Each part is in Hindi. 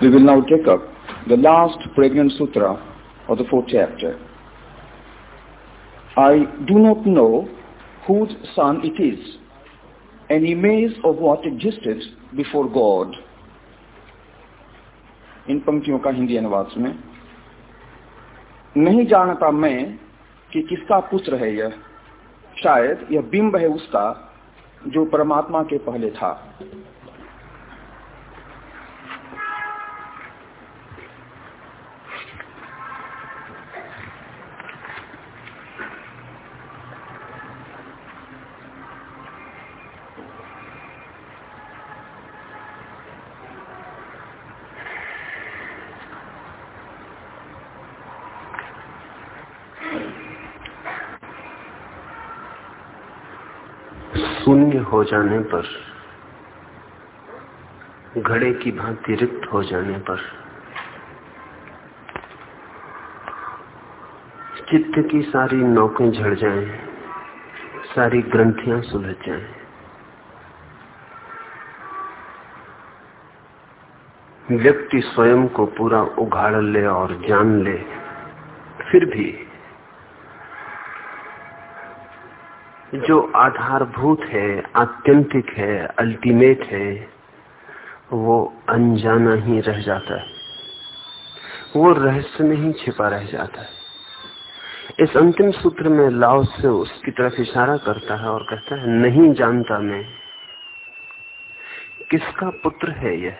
We will now take up the last pregnant sutra of the fourth chapter. I do not know whose son it is, an image of what existed before God. इन पंक्तियों का हिंदी अनुवाद में नहीं जानता मैं कि किसका पुत्र है यह शायद यह बिंब है उसका जो परमात्मा के पहले था शून्य हो जाने पर घड़े की भांति रिक्त हो जाने पर चित्त की सारी नौकें झड़ जाएँ, सारी ग्रंथियाँ सुलझ जाएँ, व्यक्ति स्वयं को पूरा उघाड़ ले और जान ले फिर भी जो आधारभूत है, आत्यंतिक है अल्टीमेट है, वो अनजाना ही रह जाता है। वो रहस्य में ही छिपा रह जाता है। इस अंतिम सूत्र में लाओ से उसकी तरफ़ इशारा करता है और कहता है, नहीं जानता मैं, किसका पुत्र है यह?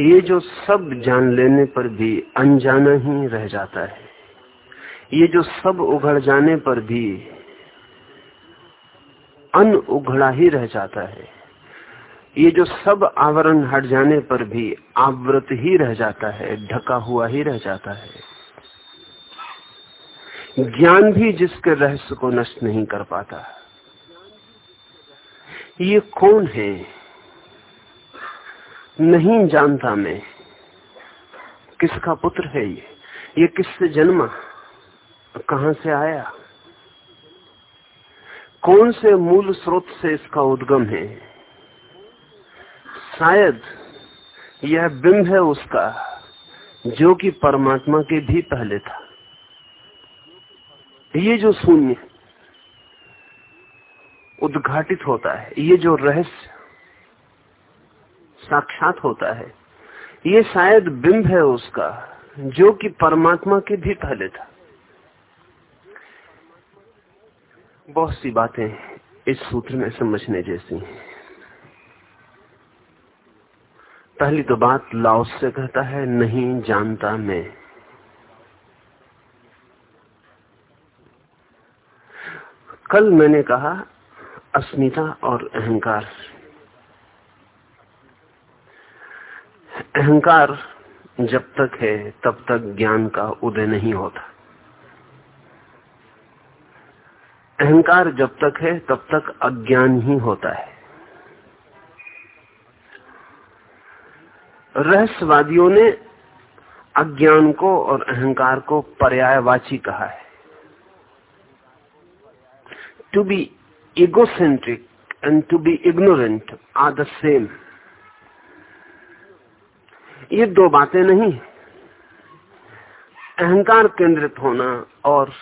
ये जो सब जान लेने पर भी अनजाना ही रह जाता है। ये जो सब उघड़ जाने पर भी अन उघड़ा ही रह जाता है। ये जो सब आवरण हट जाने पर भी आवृत ही रह जाता है, ढका हुआ ही रह जाता है। ज्ञान भी जिसके रहस्य को नष्ट नहीं कर पाता। ये कौन है? नहीं जानता मैं। किसका पुत्र है ये? ये किससे जन्मा? कहाँ से आया? कौन से मूल स्रोत से इसका उद्गम है? शायद यह बिंब है उसका, जो कि परमात्मा के भी पहले था। ये जो शून्य उद्घाटित होता है, ये जो रहस्य साक्षात होता है, ये शायद बिंब है उसका, जो कि परमात्मा के भी पहले था। बहुत सी बातें इस सूत्र में समझने जैसी पहली तो बात लाओस से कहता है, नहीं जानता मैं। कल मैंने कहा, अस्मिता और अहंकार। अहंकार जब तक है, तब तक ज्ञान का उदय नहीं होता। अहंकार जब तक है, तब तक अज्ञान ही होता है। रहस्यवादियों ने अज्ञान को और अहंकार को पर्यायवाची कहा है। To be egocentric and to be ignorant are the same ये दो बातें नहीं, अहंकार केंद्रित होना और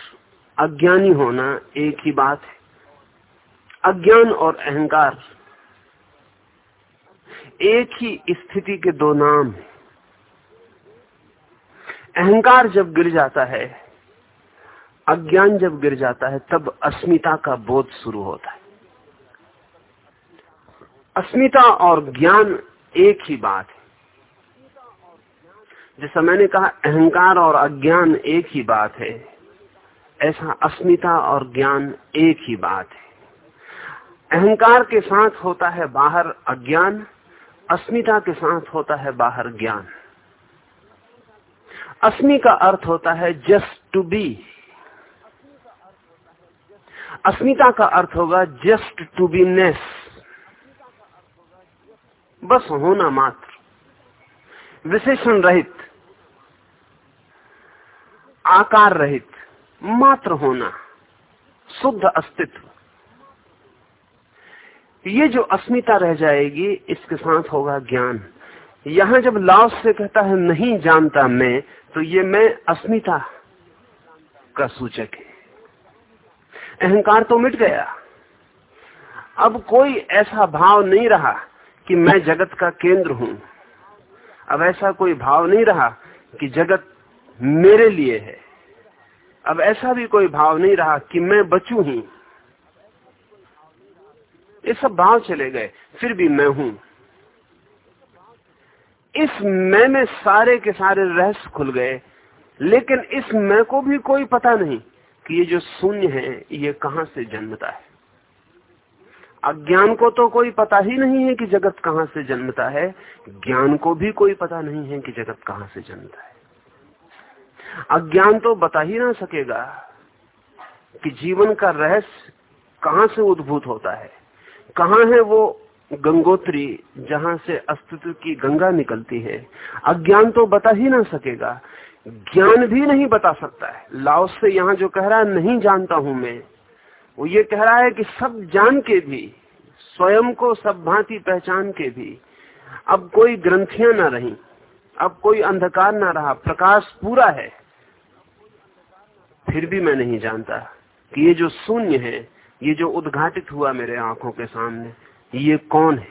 अज्ञानी होना एक ही बात है। अज्ञान और अहंकार एक ही स्थिति के दो नाम है। अहंकार जब गिर जाता है, अज्ञान जब गिर जाता है, तब अस्मिता का बोध शुरू होता है। अस्मिता और ज्ञान एक ही बात है। जैसा मैंने कहा, अहंकार और अज्ञान एक ही बात है। ऐसा अस्मिता और ज्ञान एक ही बात है। अहंकार के साथ होता है बाहर अज्ञान, अस्मिता के साथ होता है बाहर ज्ञान। अस्मि का अर्थ होता है जस्ट टू बी अस्मिता का अर्थ होगा जस्ट टू बी नेस बस होना मात्र। विशेषण रहित। आकार रहित। मात्र होना, शुद्ध अस्तित्व। ये जो अस्मिता रह जाएगी, इसके साथ होगा ज्ञान। यहाँ जब लाओस से कहता है, नहीं जानता मैं तो ये मैं अस्मिता का सूचक है। अहंकार तो मिट गया। अब कोई ऐसा भाव नहीं रहा कि मैं जगत का केंद्र हूँ। अब ऐसा कोई भाव नहीं रहा कि जगत मेरे लिए है। अब ऐसा भी कोई भाव नहीं रहा कि मैं बचू ही। ये सब भाव चले गए, फिर भी मैं हूँ। इस मैं में सारे के सारे रहस्य खुल गए, लेकिन इस मैं को भी कोई पता नहीं कि ये जो शून्य है, ये कहाँ से जन्मता है। अज्ञान को तो कोई पता ही नहीं है कि जगत कहाँ से जन्मता है। ज्ञान को भी कोई पता नहीं है कि जगत कहाँ से जन्मता है। अज्ञान तो बता ही ना सकेगा कि जीवन का रहस्य कहाँ से उद्भूत होता है। कहाँ है वो गंगोत्री जहाँ से अस्तित्व की गंगा निकलती है। अज्ञान तो बता ही ना सकेगा। ज्ञान भी नहीं बता सकता है। लाओस से यहाँ जो कह रहा है, नहीं जानता हूँ मैं। वो ये कह रहा है कि सब जान के भी, स्वयं को सब भांति पहचान के भी, अब कोई ग्रंथियाँ ना रही, अब कोई अंधकार ना रहा, प्रकाश पूरा है। फिर भी मैं नहीं जानता कि ये जो शून्य है, ये जो उद्घाटित हुआ मेरे आँखों के सामने, ये कौन है?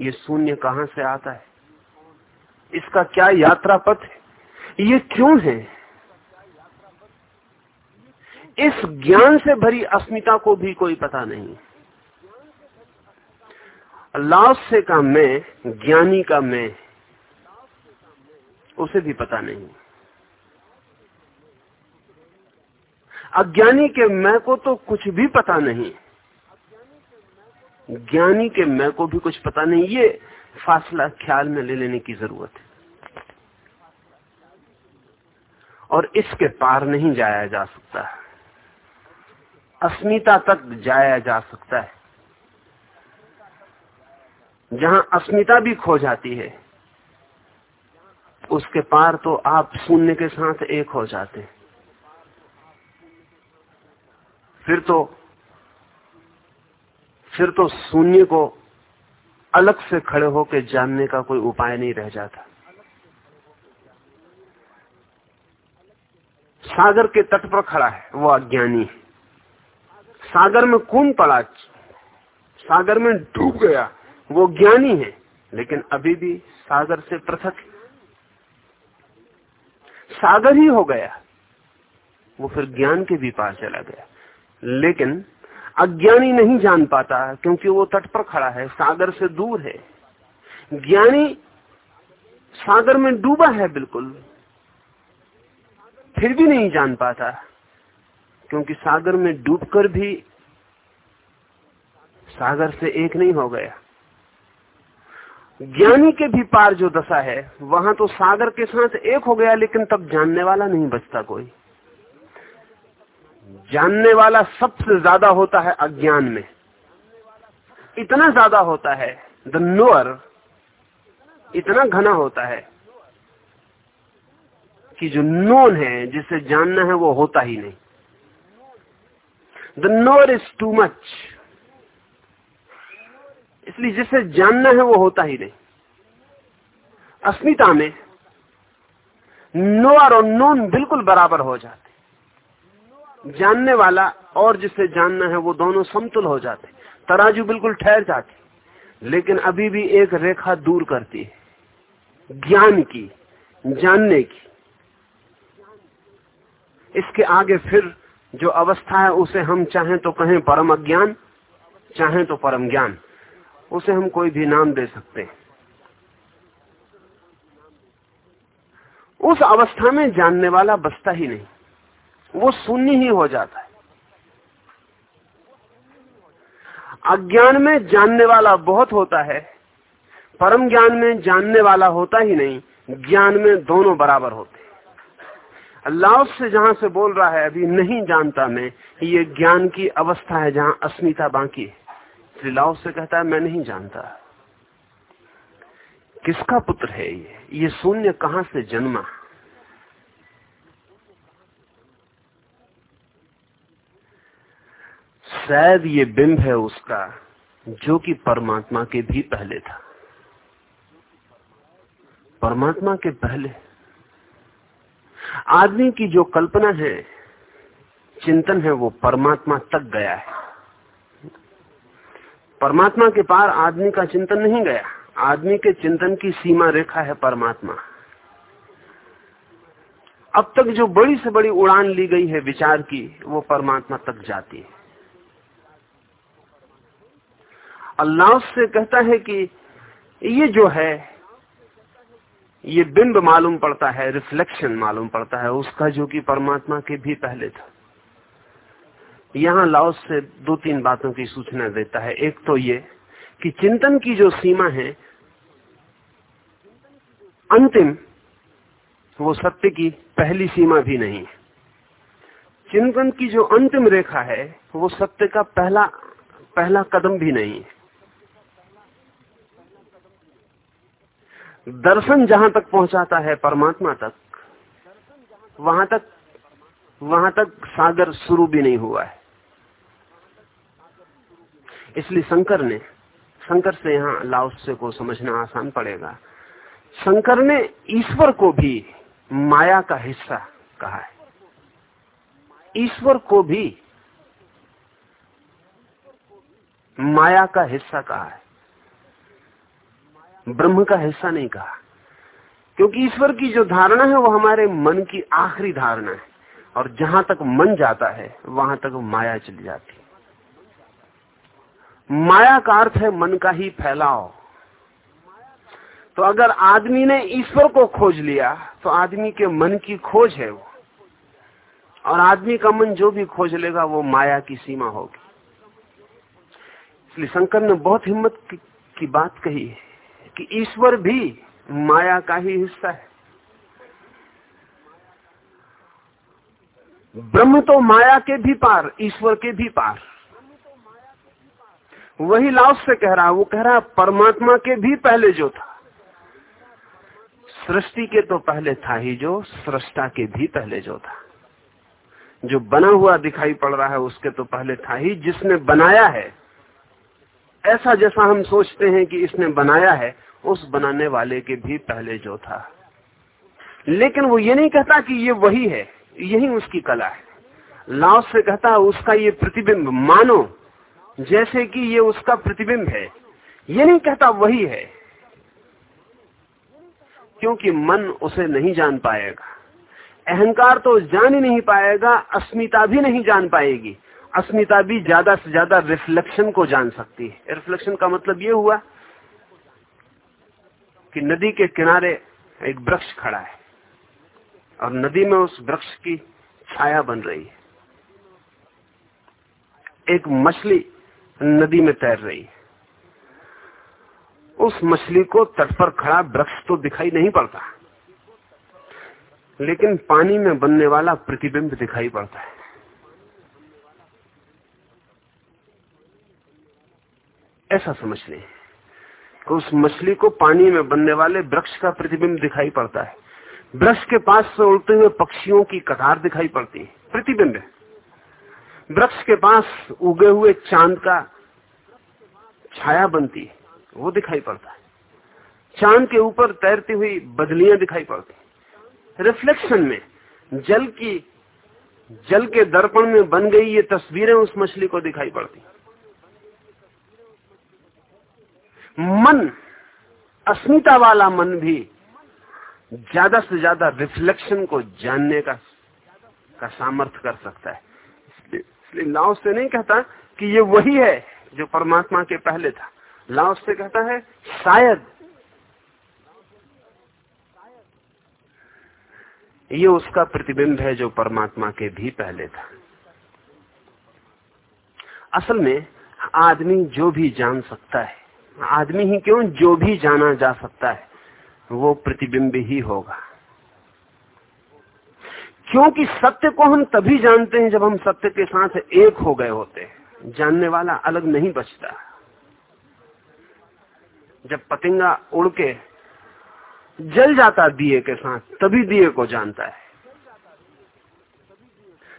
ये शून्य कहाँ से आता है? इसका क्या यात्रा पथ है? ये क्यों है? इस ज्ञान से भरी अस्मिता को भी कोई पता नहीं। लाओसे का मैं, ज्ञानी का मैं, उसे भी पता नहीं। अज्ञानी के मैं को तो कुछ भी पता नहीं। ज्ञानी के मैं को भी कुछ पता नहीं, ये फासला ख्याल में ले लेने की ज़रूरत है। और इसके पार नहीं जाया जा सकता। अस्मिता तक जाया जा सकता है। जहाँ अस्मिता भी खो जाती है, उसके पार तो आप शून्य के साथ एक हो जाते हैं। फिर तो फिर तो शून्य को अलग से खड़े होकर जानने का कोई उपाय नहीं रह जाता। सागर के तट पर खड़ा है, वो अज्ञानी है। सागर में कौन पड़ा, सागर में डूब गया, वो ज्ञानी है, लेकिन अभी भी सागर से पृथक सागर ही हो गया, वो फिर ज्ञान के भी पार चला गया। लेकिन अज्ञानी नहीं जान पाता क्योंकि वो तट पर खड़ा है, सागर से दूर है। ज्ञानी सागर में डूबा है बिल्कुल, फिर भी नहीं जान पाता, क्योंकि सागर में डूबकर भी सागर से एक नहीं हो गया। ज्ञानी के भी पार जो दशा है, वहाँ तो सागर के साथ एक हो गया, लेकिन तब जानने वाला नहीं बचता कोई। जानने वाला सबसे ज़्यादा होता है अज्ञान में। इतना ज़्यादा होता है द नोअर इतना घना होता है कि जो नोन है, जिसे जानना है, वो होता ही नहीं। The knower is too much इसलिए जिसे जानना है, वो होता ही नहीं। अस्मिता में नोअर और नोन बिल्कुल बराबर हो जाते जानने वाला और जिसे जानना है, वो दोनों समतुल हो जाते। तराजू बिल्कुल ठहर जाती, लेकिन अभी भी एक रेखा दूर करती है। ज्ञान की, जानने की। इसके आगे फिर जो अवस्था है, उसे हम चाहें तो कहें परम अज्ञान, चाहें तो परम ज्ञान। उसे हम कोई भी नाम दे सकते हैं। उस अवस्था में जानने वाला बसता ही नहीं। वो शून्य ही हो जाता है। अज्ञान में जानने वाला बहुत होता है, परम ज्ञान में जानने वाला होता ही नहीं, ज्ञान में दोनों बराबर होते अल्लाह से जहाँ से बोल रहा है, अभी नहीं जानता मैं ये ज्ञान की अवस्था है जहाँ अस्मिता बाकी है। श्री लाओ से कहता है, मैं नहीं जानता। किसका पुत्र है ये? ये शून्य कहाँ से जन्मा? शायद ये बिंब है उसका, जो कि परमात्मा के भी पहले था। परमात्मा के पहले। आदमी की जो कल्पना है, चिंतन है, वो परमात्मा तक गया है। परमात्मा के पार आदमी का चिंतन नहीं गया। आदमी के चिंतन की सीमा रेखा है परमात्मा। अब तक जो बड़ी से बड़ी उड़ान ली गई है विचार की, वो परमात्मा तक जाती है। अल्लाह से कहता है कि ये जो है, ये बिंब मालूम पड़ता है, रिफ्लेक्शन मालूम पड़ता है, उसका जो कि परमात्मा के भी पहले था। यहाँ लाओस से दो तीन बातों की सूचना देता है। एक तो ये कि चिंतन की जो सीमा है, अंतिम, वो सत्य की पहली सीमा भी नहीं है। चिंतन की जो अंतिम रेखा है, वो सत्य का पहला पहला कदम भी नहीं है। दर्शन जहाँ तक पहुंचाता है परमात्मा तक, वहाँ तक वहाँ तक सागर शुरू भी नहीं हुआ है। इसलिए शंकर ने, शंकर से यहाँ लाओस्य को समझना आसान पड़ेगा। शंकर ने ईश्वर को भी माया का हिस्सा कहा है। ईश्वर को भी माया का हिस्सा कहा है। ब्रह्म का हिस्सा नहीं कहा। क्योंकि ईश्वर की जो धारणा है वो हमारे मन की आखिरी धारणा है। और जहाँ तक मन जाता है वहाँ तक माया चली जाती माया का अर्थ है मन का ही फैलाव। तो अगर आदमी ने ईश्वर को खोज लिया तो आदमी के मन की खोज है वो। और आदमी का मन जो भी खोज लेगा वो माया की सीमा होगी। इसलिए शंकर ने बहुत हिम्मत की, की बात कही है। कि ईश्वर भी माया का ही हिस्सा है। ब्रह्म तो माया के भी पार, ईश्वर के भी पार। वही लाभ से कह रहा, वो कह रहा, परमात्मा के भी पहले जो था, सृष्टि के तो पहले था ही जो, सृष्टा के भी पहले जो था। जो बना हुआ दिखाई पड़ रहा है, उसके तो पहले था ही, जिसने बनाया है। ऐसा जैसा हम सोचते हैं कि इसने बनाया है उस बनाने वाले के भी पहले जो था। लेकिन वो ये नहीं कहता कि ये वही है, यही उसकी कला है। लाओ से कहता है उसका ये प्रतिबिंब मानो, जैसे कि ये उसका प्रतिबिंब है। ये नहीं कहता वही है, क्योंकि मन उसे नहीं जान पाएगा। अहंकार तो जान ही नहीं पाएगा, अस्मिता भी नहीं जान पाएगी। अस्मिता भी ज़्यादा से ज़्यादा रिफ्लेक्शन को जान सकती है। रिफ्लेक्शन का मतलब ये हुआ कि नदी के किनारे एक वृक्ष खड़ा है। और नदी में उस वृक्ष की छाया बन रही है। एक मछली नदी में तैर रही है। उस मछली को तट पर खड़ा वृक्ष तो दिखाई नहीं पड़ता। लेकिन पानी में बनने वाला प्रतिबिंब दिखाई पड़ता है। ऐसा समझ लें। कि उस मछली को पानी में बनने वाले वृक्ष का प्रतिबिंब दिखाई पड़ता है। वृक्ष के पास से उड़ते हुए पक्षियों की कतार दिखाई पड़ती है। प्रतिबिंब वृक्ष के पास उगे हुए चाँद का छाया बनती है। वो दिखाई पड़ता है। चाँद के ऊपर तैरती हुई बदलियाँ दिखाई पड़ती रिफ्लेक्शन में जल की, जल के दर्पण में बन गई ये तस्वीरें उस मछली को दिखाई पड़ती मन, अस्मिता वाला मन भी ज़्यादा से ज़्यादा रिफ्लेक्शन को जानने का का सामर्थ्य कर सकता है। इसलिए लाओ से नहीं कहता कि ये वही है जो परमात्मा के पहले था। लाओ से कहता है, शायद। ये उसका प्रतिबिंब है जो परमात्मा के भी पहले था। असल में, आदमी जो भी जान सकता है आदमी ही क्यों? जो भी जाना जा सकता है, वो प्रतिबिंब ही होगा। क्योंकि सत्य को हम तभी जानते हैं जब हम सत्य के साथ एक हो गए होते हैं। जानने वाला अलग नहीं बचता। जब पतिंगा उड़ के जल जाता दिए के साथ, तभी दिए को जानता है।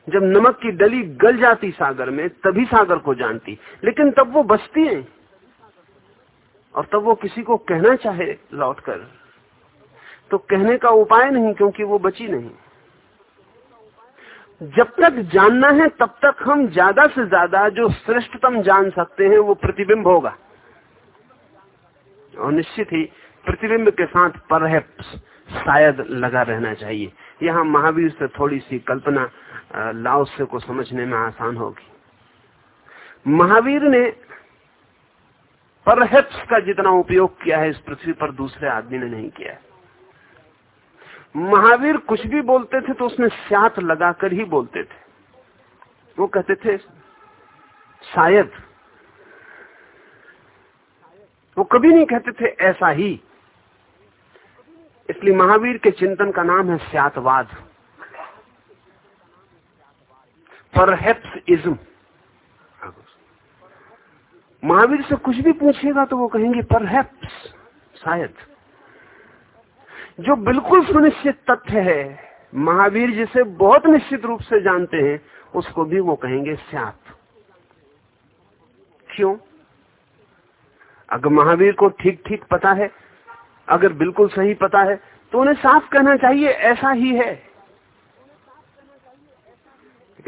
जब नमक की डली गल जाती सागर में, तभी सागर को जानती। लेकिन तब वो बचती है। और तब वो किसी को कहना चाहे लौटकर। तो कहने का उपाय नहीं, क्योंकि वो बची नहीं। जब तक जानना है, तब तक हम ज़्यादा से ज़्यादा जो श्रेष्ठतम जान सकते हैं, वो प्रतिबिंब होगा। और निश्चित ही प्रतिबिंब के साथ पर शायद लगा रहना चाहिए। यहाँ महावीर से थोड़ी सी कल्पना लाओसे को समझने में आसान होगी। महावीर ने परहेप्स का जितना उपयोग किया है इस पृथ्वी पर दूसरे आदमी ने नहीं किया है। महावीर कुछ भी बोलते थे तो उसमें स्यात लगाकर ही बोलते थे। वो कहते थे, शायद। वो कभी नहीं कहते थे, ऐसा ही। इसलिए महावीर के चिंतन का नाम है स्यातवाद। Perhaps ism. महावीर से कुछ भी पूछेगा तो वो कहेंगे परहैप्स शायद। जो बिल्कुल सुनिश्चित तथ्य है, महावीर जिसे बहुत निश्चित रूप से जानते हैं, उसको भी वो कहेंगे स्यात क्यों? अगर महावीर को ठीक ठीक पता है, अगर बिल्कुल सही पता है तो उन्हें साफ़ कहना चाहिए, ऐसा ही है।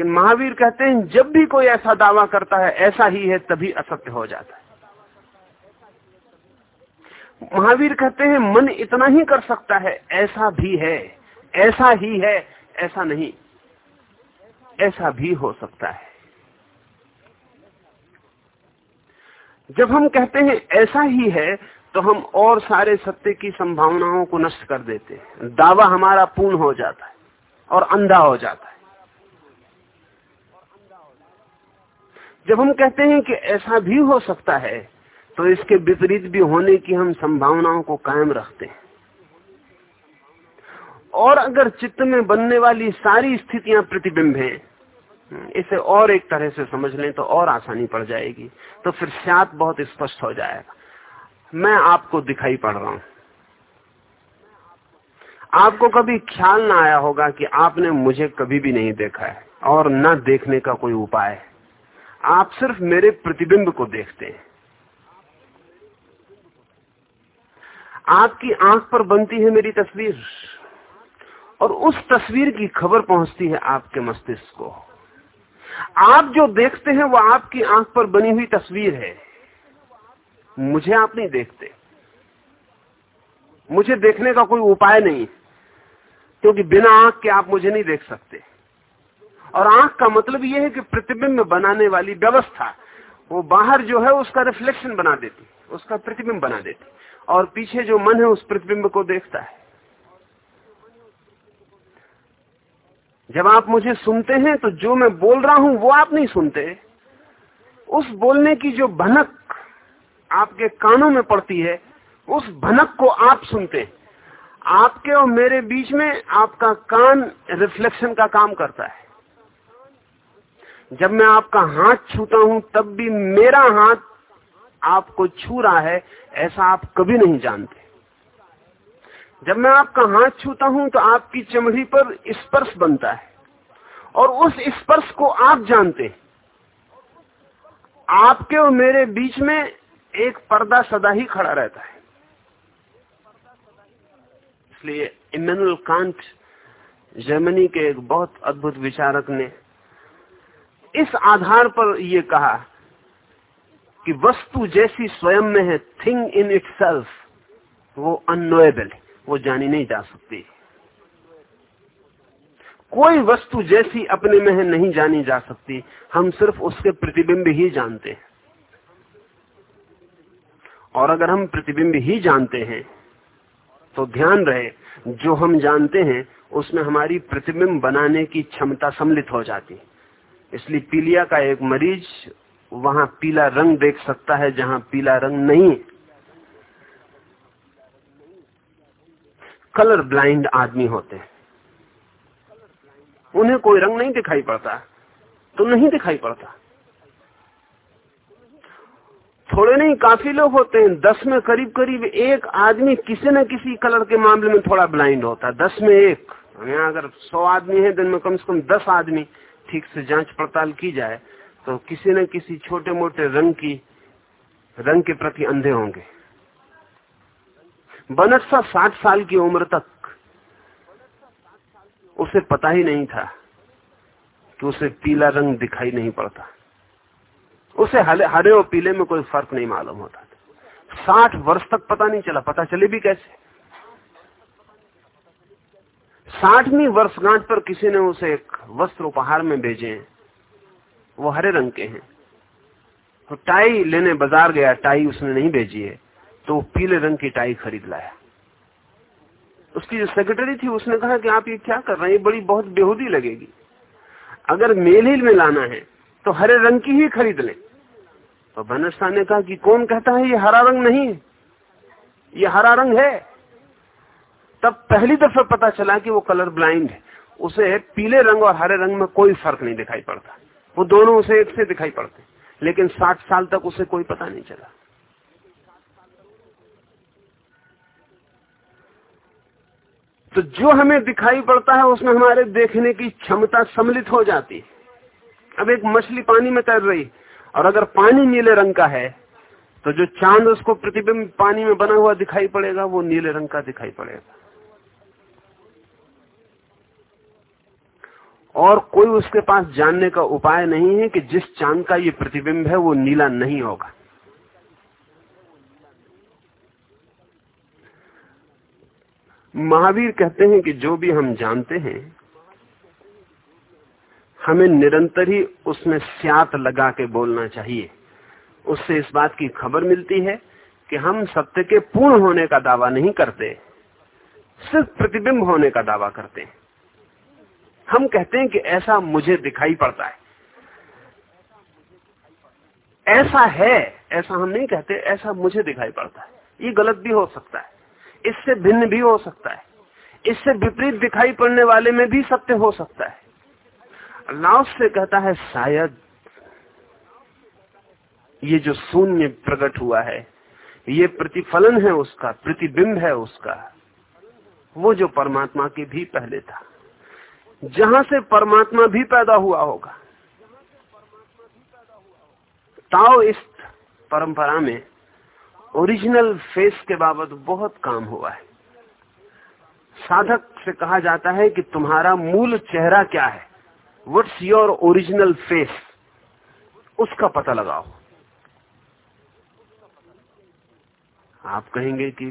लेकिन महावीर कहते हैं, जब भी कोई ऐसा दावा करता है, ऐसा ही है, तभी असत्य हो जाता है। महावीर कहते हैं, मन इतना ही कर सकता है, ऐसा भी है, ऐसा ही है, ऐसा नहीं, ऐसा भी हो सकता है। जब हम कहते हैं, ऐसा ही है तो हम और सारे सत्य की संभावनाओं को नष्ट कर देते हैं। दावा हमारा पूर्ण हो जाता है और अंधा हो जाता है। जब हम कहते हैं कि ऐसा भी हो सकता है तो इसके विपरीत भी होने की हम संभावनाओं को कायम रखते हैं। और अगर चित्त में बनने वाली सारी स्थितियाँ प्रतिबिंब हैं, इसे और एक तरह से समझ लें तो और आसानी पड़ जाएगी तो फिर सात बहुत स्पष्ट हो जाएगा। मैं आपको दिखाई पड़ रहा हूँ। आपको कभी ख्याल ना आया होगा कि आपने मुझे कभी भी नहीं देखा है, और न देखने का कोई उपाय है। आप सिर्फ़ मेरे प्रतिबिंब को देखते हैं। आपकी आँख पर बनती है मेरी तस्वीर, और उस तस्वीर की खबर पहुँचती है आपके मस्तिष्क को। आप जो देखते हैं, वो आपकी आँख पर बनी हुई तस्वीर है। मुझे आप नहीं देखते। मुझे देखने का कोई उपाय नहीं, क्योंकि बिना आँख के आप मुझे नहीं देख सकते। और आँख का मतलब यह है कि प्रतिबिंब बनाने वाली व्यवस्था, वो बाहर जो है उसका रिफ्लेक्शन बना देती, उसका प्रतिबिंब बना देती। और पीछे जो मन है उस प्रतिबिंब को देखता है। जब आप मुझे सुनते हैं तो जो मैं बोल रहा हूँ, वो आप नहीं सुनते। उस बोलने की जो भनक आपके कानों में पड़ती है, उस भनक को आप सुनते हैं। आपके और मेरे बीच में आपका कान रिफ्लेक्शन का काम करता है। जब मैं आपका हाथ छूता हूँ, तब भी मेरा हाथ आपको छू रहा है, ऐसा आप कभी नहीं जानते। जब मैं आपका हाथ छूता हूँ तो आपकी चमड़ी पर स्पर्श बनता है। और उस स्पर्श को आप जानते आपके और मेरे बीच में एक पर्दा सदा ही खड़ा रहता है। इसलिए इमेनुअल कांट जर्मनी के एक बहुत अद्भुत विचारक ने इस आधार पर यह कहा कि वस्तु जैसी स्वयं में है थिंग इन इट वो अनोएबल वो जानी नहीं जा सकती। कोई वस्तु जैसी अपने में है, नहीं जानी जा सकती। हम सिर्फ़ उसके प्रतिबिंब ही जानते हैं। और अगर हम प्रतिबिंब ही जानते हैं तो ध्यान रहे, जो हम जानते हैं, उसमें हमारी प्रतिबिंब बनाने की क्षमता सम्मिलित हो जाती है। इसलिए पीलिया का एक मरीज़ वहाँ पीला रंग देख सकता है जहाँ पीला रंग नहीं कलर ब्लाइंड आदमी होते हैं। उन्हें कोई रंग नहीं दिखाई पड़ता तो नहीं दिखाई पड़ता। थोड़े नहीं, काफ़ी लोग होते हैं, दस में करीब करीब एक आदमी किसी न किसी कलर के मामले में थोड़ा ब्लाइंड होता है, दस में एक। यहाँ अगर सौ आदमी है, दिन में कम से कम दस आदमी। ठीक से जाँच पड़ताल की जाए तो किसी न किसी छोटे मोटे रंग की, रंग के प्रति अंधे होंगे। बनटसा साठ साल की उम्र तक उसे पता ही नहीं था कि उसे पीला रंग दिखाई नहीं पड़ता। उसे हरे और पीले में कोई फ़र्क नहीं मालूम होता था। साठ वर्ष तक पता नहीं चला, पता चले भी कैसे? साठवीं वर्षगांठ पर किसी ने उसे एक वस्त्र उपहार में भेजे हैं। वो हरे रंग के हैं। तो टाई लेने बाज़ार गया, टाई उसने नहीं भेजी है तो पीले रंग की टाई खरीद लाया। उसकी जो सेक्रेटरी थी, उसने कहा कि आप ये क्या कर रहे हैं? बड़ी बहुत बेहूदी लगेगी। अगर मेल ही में लाना है तो हरे रंग की ही खरीद ले। तो बनरसा ने कहा कि कौन कहता है, ये हरा रंग नहीं है। ये हरा रंग है। तब पहली दफ़ा पता चला कि वो कलर ब्लाइंड है। उसे पीले रंग और हरे रंग में कोई फ़र्क नहीं दिखाई पड़ता। वो दोनों उसे एक से दिखाई पड़ते लेकिन साठ साल तक उसे कोई पता नहीं चला। तो जो हमें दिखाई पड़ता है, उसमें हमारे देखने की क्षमता सम्मिलित हो जाती है। अब एक मछली पानी में तैर रही, और अगर पानी नीले रंग का है तो जो चाँद उसको प्रतिबिंब पानी में बना हुआ दिखाई पड़ेगा, वो नीले रंग का दिखाई पड़ेगा। और कोई उसके पास जानने का उपाय नहीं है कि जिस चाँद का ये प्रतिबिंब है वो नीला नहीं होगा। महावीर कहते हैं कि जो भी हम जानते हैं, हमें निरंतर ही उसमें स्यात लगा के बोलना चाहिए। उससे इस बात की खबर मिलती है कि हम सत्य के पूर्ण होने का दावा नहीं करते, सिर्फ़ प्रतिबिंब होने का दावा करते हैं। हम कहते हैं कि ऐसा मुझे दिखाई पड़ता है। ऐसा है, ऐसा हम नहीं कहते, ऐसा मुझे दिखाई पड़ता है। ये गलत भी हो सकता है। इससे भिन्न भी हो सकता है। इससे विपरीत दिखाई पड़ने वाले में भी सत्य हो सकता है। अल्लाह से कहता है, शायद ये जो शून्य प्रकट हुआ है, ये प्रतिफलन है उसका, प्रतिबिंब है उसका, वो जो परमात्मा के भी पहले था। जहाँ से परमात्मा भी पैदा हुआ होगा। ताओ इस परंपरा में ओरिजिनल फेस के बाबत बहुत काम हुआ है। साधक से कहा जाता है कि तुम्हारा मूल चेहरा क्या है? व्हाट्स योर ओरिजिनल फेस उसका पता लगाओ। आप कहेंगे कि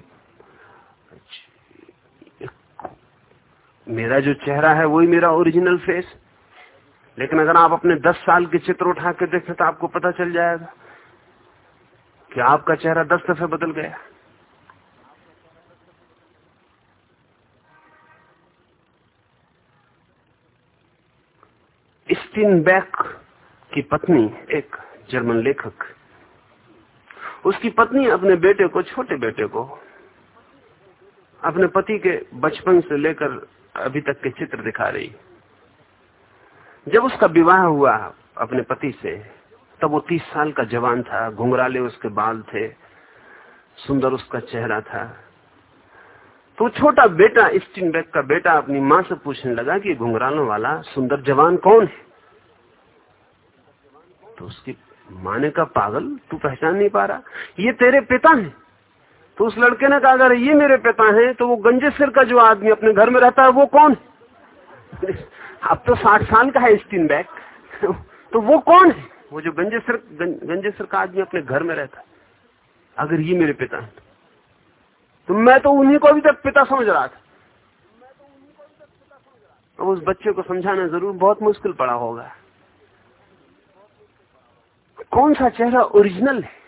मेरा जो चेहरा है वही मेरा ओरिजिनल फेस लेकिन अगर आप अपने 10 साल के चित्र उठा के देखें तो आपको पता चल जाएगा कि आपका चेहरा दस दफे बदल गया। स्टीन बैक की पत्नी एक जर्मन लेखक, उसकी पत्नी अपने बेटे को, छोटे बेटे को अपने पति के बचपन से लेकर अभी तक के चित्र दिखा रही। जब उसका विवाह हुआ अपने पति से, तब वो तीस साल का जवान था, घुंघराले उसके बाल थे, सुंदर उसका चेहरा था। तो छोटा बेटा स्टीनबेक का बेटा अपनी माँ से पूछने लगा कि घुंघरालों वाला सुंदर जवान कौन है? तो उसकी माँ ने कहा, पागल, तू पहचान नहीं पा रहा। ये तेरे पिता हैं। तो उस लड़के ने कहा, अगर ये मेरे पिता हैं तो वो गंजे सिर का जो आदमी अपने घर में रहता है, वो कौन? अब तो साठ साल का है स्टीन बैग। तो वो कौन है? वो जो गंजे सिर गंजे सिर का आदमी अपने घर में रहता है। अगर ये मेरे पिता हैं तो मैं तो उन्हीं को अभी तक पिता समझ रहा था। अब उस बच्चे को समझाना ज़रूर बहुत मुश्किल पड़ा होगा। कौन सा चेहरा ओरिजिनल है?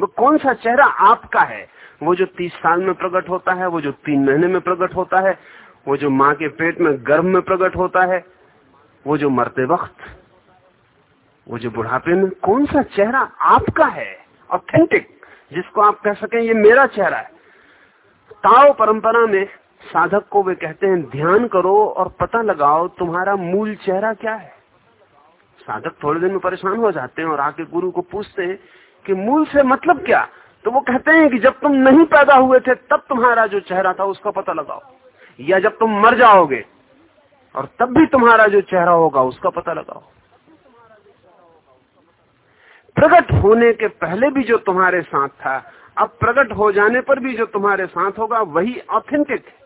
वो कौन सा चेहरा आपका है? वो जो तीस साल में प्रकट होता है, वो जो तीन महीने में प्रकट होता है, वो जो माँ के पेट में गर्भ में प्रकट होता है, वो जो मरते वक्त, वो जो बुढ़ापे में कौन सा चेहरा आपका है? ऑथेंटिक जिसको आप कह सकें, ये मेरा चेहरा है। ताओ परंपरा में साधक को वे कहते हैं, ध्यान करो और पता लगाओ तुम्हारा मूल चेहरा क्या है? साधक थोड़े दिन में परेशान हो जाते हैं और आके गुरु को पूछते हैं कि मूल से मतलब क्या? तो वो कहते हैं कि जब तुम नहीं पैदा हुए थे, तब तुम्हारा जो चेहरा था, उसका पता लगाओ। या जब तुम मर जाओगे, और तब भी तुम्हारा जो चेहरा होगा, उसका पता लगाओ। प्रकट होने के पहले भी जो तुम्हारे साथ था, अब प्रकट हो जाने पर भी जो तुम्हारे साथ होगा, वही ऑथेंटिक है।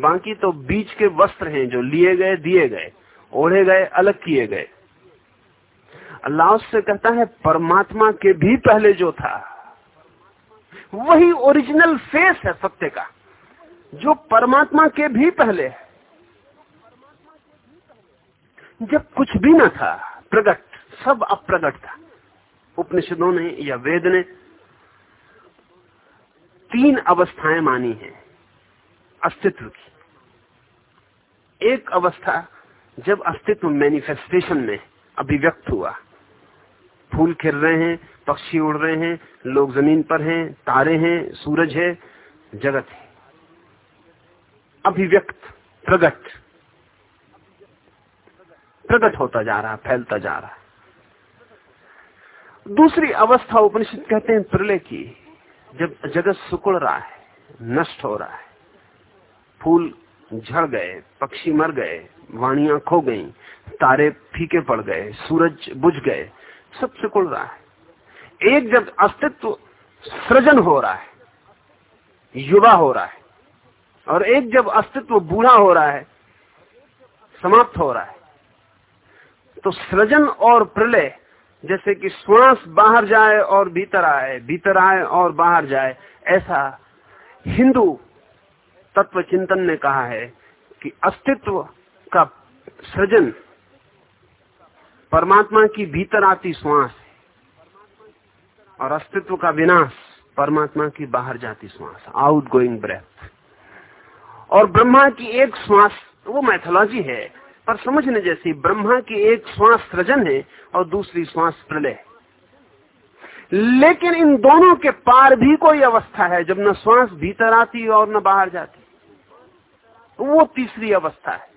बाकी तो बीच के वस्त्र हैं जो लिए गए, दिए गए, ओढ़े गए, अलग किए गए। अल्लाह से कहता है, परमात्मा के भी पहले जो था, वही ओरिजिनल फेस है सत्य का, जो परमात्मा के भी पहले है। जब कुछ भी ना था, प्रगट, सब अप्रगट था। उपनिषदों ने या वेद ने तीन अवस्थाएँ मानी हैं, अस्तित्व की। एक अवस्था जब अस्तित्व मैनिफेस्टेशन में अभिव्यक्त हुआ फूल खिल रहे हैं, पक्षी उड़ रहे हैं, लोग ज़मीन पर हैं, तारे हैं, सूरज है, जगत है। अभिव्यक्त, प्रगट। प्रगट होता जा रहा, फैलता जा रहा। दूसरी अवस्था उपनिषद कहते हैं प्रलय की, जब जगत सुकुड़ रहा है, नष्ट हो रहा है। फूल झड़ गए, पक्षी मर गए, वाणियाँ खो गई, तारे फीके पड़ गए, सूरज बुझ गए सब सिकुड़ रहा है। एक जब अस्तित्व सृजन हो रहा है, युवा हो रहा है, और एक जब अस्तित्व बूढ़ा हो रहा है, समाप्त हो रहा है तो सृजन और प्रलय, जैसे कि श्वास बाहर जाए और भीतर आए भीतर आए और बाहर जाए, ऐसा हिंदू तत्व चिंतन ने कहा है कि अस्तित्व का सृजन परमात्मा की भीतर आती श्वास है। और अस्तित्व का विनाश, परमात्मा की बाहर जाती श्वास आउट गोइंग ब्रेथ और ब्रह्मा की एक श्वास, वो मैथोलॉजी है, पर समझने जैसी ब्रह्मा की एक श्वास सृजन है और दूसरी श्वास प्रलय लेकिन इन दोनों के पार भी कोई अवस्था है, जब न श्वास भीतर आती और न बाहर जाती। वो तीसरी अवस्था है।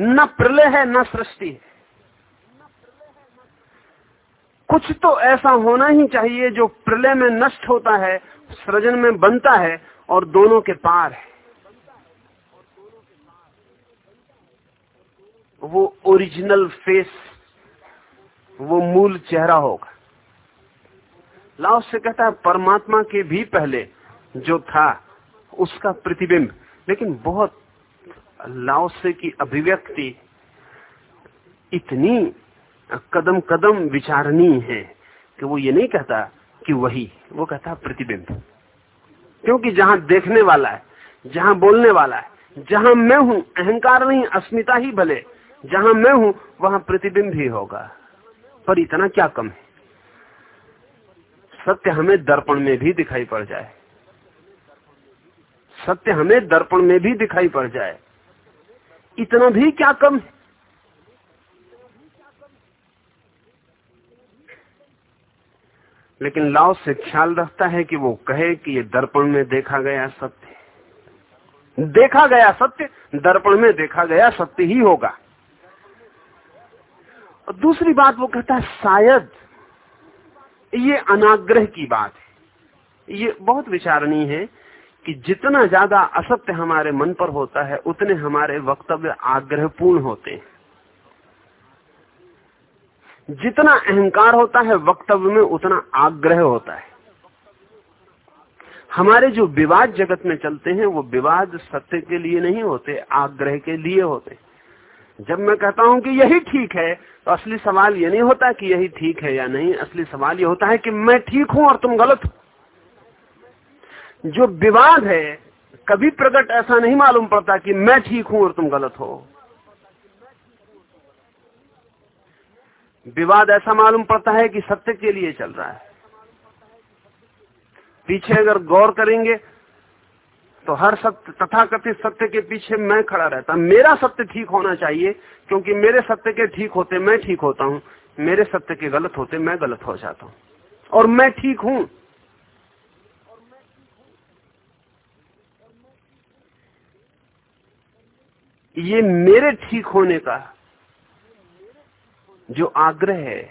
न प्रलय है, न सृष्टि है। कुछ तो ऐसा होना ही चाहिए जो प्रलय में नष्ट होता है, सृजन में बनता है और दोनों के पार है। वो ओरिजिनल फेस, वो मूल चेहरा होगा। लाओ से कहता है, परमात्मा के भी पहले जो था, उसका प्रतिबिंब। लेकिन बहुत लाओसे की अभिव्यक्ति इतनी कदम कदम विचारणीय है कि वो ये नहीं कहता कि वही, वो कहता प्रतिबिंब। क्योंकि जहाँ देखने वाला है, जहाँ बोलने वाला है, जहाँ मैं हूँ, अहंकार नहीं, अस्मिता ही भले, जहाँ मैं हूँ, वहाँ प्रतिबिंब ही होगा। पर इतना क्या कम है? सत्य हमें दर्पण में भी दिखाई पड़ जाए। सत्य हमें दर्पण में भी दिखाई पड़ जाए। इतना भी क्या कम है? लेकिन लाओ से ख्याल रखता है कि वो कहे कि ये दर्पण में देखा गया सत्य देखा गया सत्य, दर्पण में देखा गया सत्य ही होगा। और दूसरी बात वो कहता है, शायद ये अनाग्रह की बात है। ये बहुत विचारणीय है कि जितना ज़्यादा असत्य हमारे मन पर होता है, उतने हमारे वक्तव्य आग्रहपूर्ण होते हैं। जितना अहंकार होता है वक्तव्य में, उतना आग्रह होता है। हमारे जो विवाद जगत में चलते हैं, वो विवाद सत्य के लिए नहीं होते, आग्रह के लिए होते जब मैं कहता हूँ कि यही ठीक है तो असली सवाल ये नहीं होता कि यही ठीक है या नहीं। असली सवाल ये होता है कि मैं ठीक हूँ और तुम गलत हो। जो विवाद है, कभी प्रकट ऐसा नहीं मालूम पड़ता कि मैं ठीक हूँ और तुम गलत हो। विवाद ऐसा मालूम पड़ता है कि सत्य के लिए चल रहा है। पीछे अगर गौर करेंगे तो हर सत्य, तथाकथित सत्य के पीछे मैं खड़ा रहता। मेरा सत्य ठीक होना चाहिए, क्योंकि मेरे सत्य के ठीक होते मैं ठीक होता हूँ। मेरे सत्य के गलत होते मैं गलत हो जाता हूँ। और मैं ठीक हूँ। ये मेरे ठीक होने का जो आग्रह है,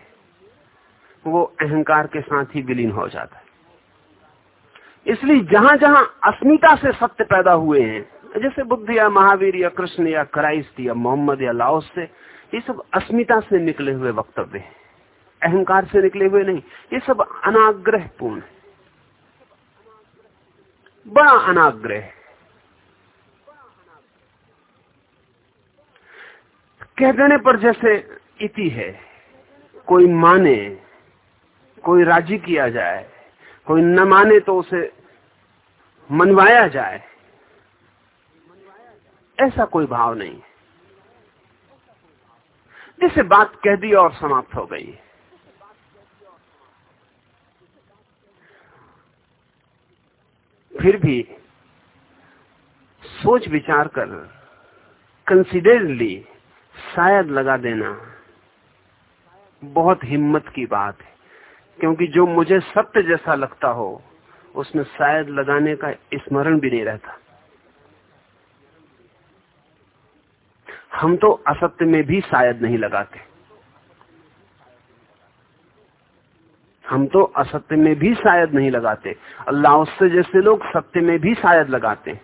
वो अहंकार के साथ ही विलीन हो जाता है। इसलिए जहाँ जहाँ अस्मिता से सत्य पैदा हुए हैं, जैसे बुद्ध या महावीर या कृष्ण या क्राइस्ट या मोहम्मद या लाओस से, ये सब अस्मिता से निकले हुए वक्तव्य हैं। अहंकार से निकले हुए नहीं, ये सब अनाग्रह पूर्ण है। बड़ा अनाग्रह कह देने पर जैसे इति है, कोई माने, कोई राज़ी किया जाए, कोई न माने तो उसे मनवाया जाए, ऐसा कोई भाव नहीं जैसे बात कह दी और समाप्त हो गई। फिर भी सोच विचार कर कंसिडरली शायद लगा देना। बहुत हिम्मत की बात है। क्योंकि जो मुझे सत्य जैसा लगता हो, उसमें शायद लगाने का स्मरण भी नहीं रहता। हम तो असत्य में भी शायद नहीं लगाते। हम तो असत्य में भी शायद नहीं लगाते। अल्लाह उससे जैसे लोग सत्य में भी शायद लगाते।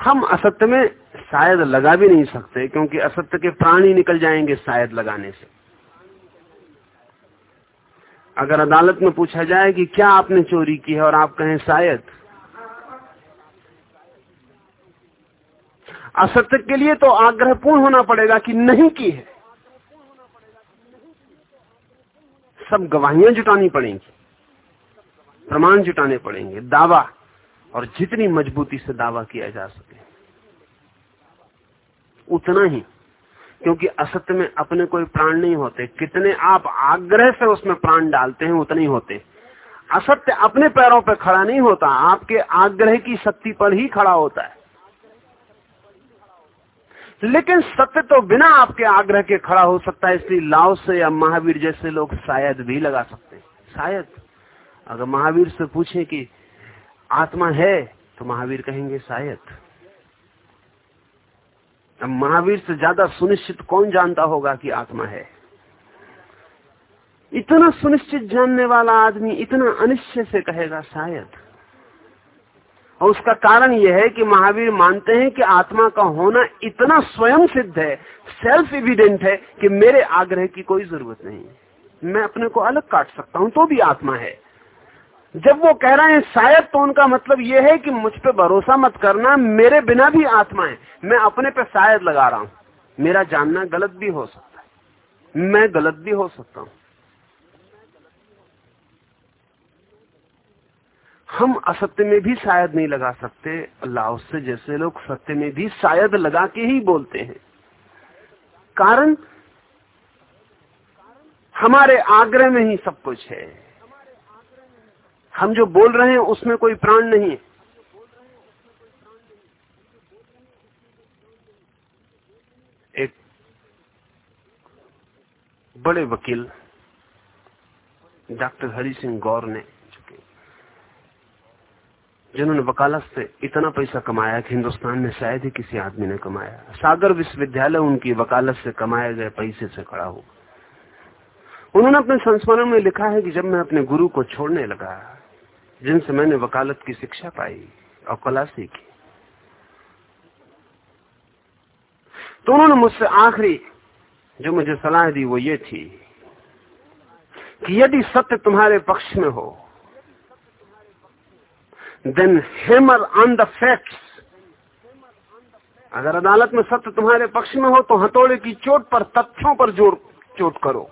हम असत्य में शायद लगा भी नहीं सकते, क्योंकि असत्य के प्राण ही निकल जाएँगे शायद लगाने से। अगर अदालत में पूछा जाए कि क्या आपने चोरी की है और आप कहें शायद। असत्य के लिए तो आग्रह पूर्ण होना पड़ेगा कि नहीं की है। सब गवाहियाँ जुटानी पड़ेंगी, प्रमाण जुटाने पड़ेंगे, दावा, और जितनी मजबूती से दावा किया जा सके। उतना ही, क्योंकि असत्य में अपने कोई प्राण नहीं होते। कितने आप आग्रह से उसमें प्राण डालते हैं, उतने ही होते। असत्य अपने पैरों पर खड़ा नहीं होता, आपके आग्रह की शक्ति पर ही खड़ा होता है। लेकिन सत्य तो बिना आपके आग्रह के खड़ा हो सकता है, इसलिए लाओ से या महावीर जैसे लोग शायद भी लगा सकते हैं। शायद। अगर महावीर से पूछे कि, आत्मा है? तो महावीर कहेंगे, शायद। अब महावीर से ज़्यादा सुनिश्चित कौन जानता होगा कि आत्मा है? इतना सुनिश्चित जानने वाला आदमी इतना अनिश्चय से कहेगा शायद। और उसका कारण यह है कि महावीर मानते हैं कि आत्मा का होना इतना स्वयं सिद्ध है सेल्फ इविडेंट है, कि मेरे आग्रह की कोई ज़रूरत नहीं। मैं अपने को अलग काट सकता हूँ तो भी आत्मा है। जब वो कह रहे हैं, शायद तो उनका मतलब ये है कि मुझ पे भरोसा मत करना, मेरे बिना भी आत्मा है। मैं अपने पे शायद लगा रहा हूँ। मेरा जानना गलत भी हो सकता है। मैं गलत भी हो सकता हूँ। हम असत्य में भी शायद नहीं लगा सकते। अल्लाह से जैसे लोग सत्य में भी शायद लगा के ही बोलते हैं। कारण, हमारे आग्रह में ही सब कुछ है। हम जो बोल रहे हैं उसमें कोई प्राण नहीं है। एक बड़े वकील डॉक्टर हरि सिंह गौर ने जिन्होंने वकालत से इतना पैसा कमाया कि हिंदुस्तान में शायद ही किसी आदमी ने कमाया। सागर विश्वविद्यालय उनकी वकालत से कमाए गए पैसे से खड़ा हो उन्होंने अपने संस्मरण में लिखा है कि जब मैं अपने गुरु को छोड़ने लगा जिनसे मैंने वकालत की शिक्षा पाई और कला सीखी तो उन्होंने मुझसे आखिरी जो मुझे सलाह दी वो ये थी कि यदि सत्य तुम्हारे पक्ष में हो then hammer on the facts अगर अदालत में सत्य तुम्हारे पक्ष में हो तो हथौड़े की चोट पर तथ्यों पर ज़ोर चोट करो।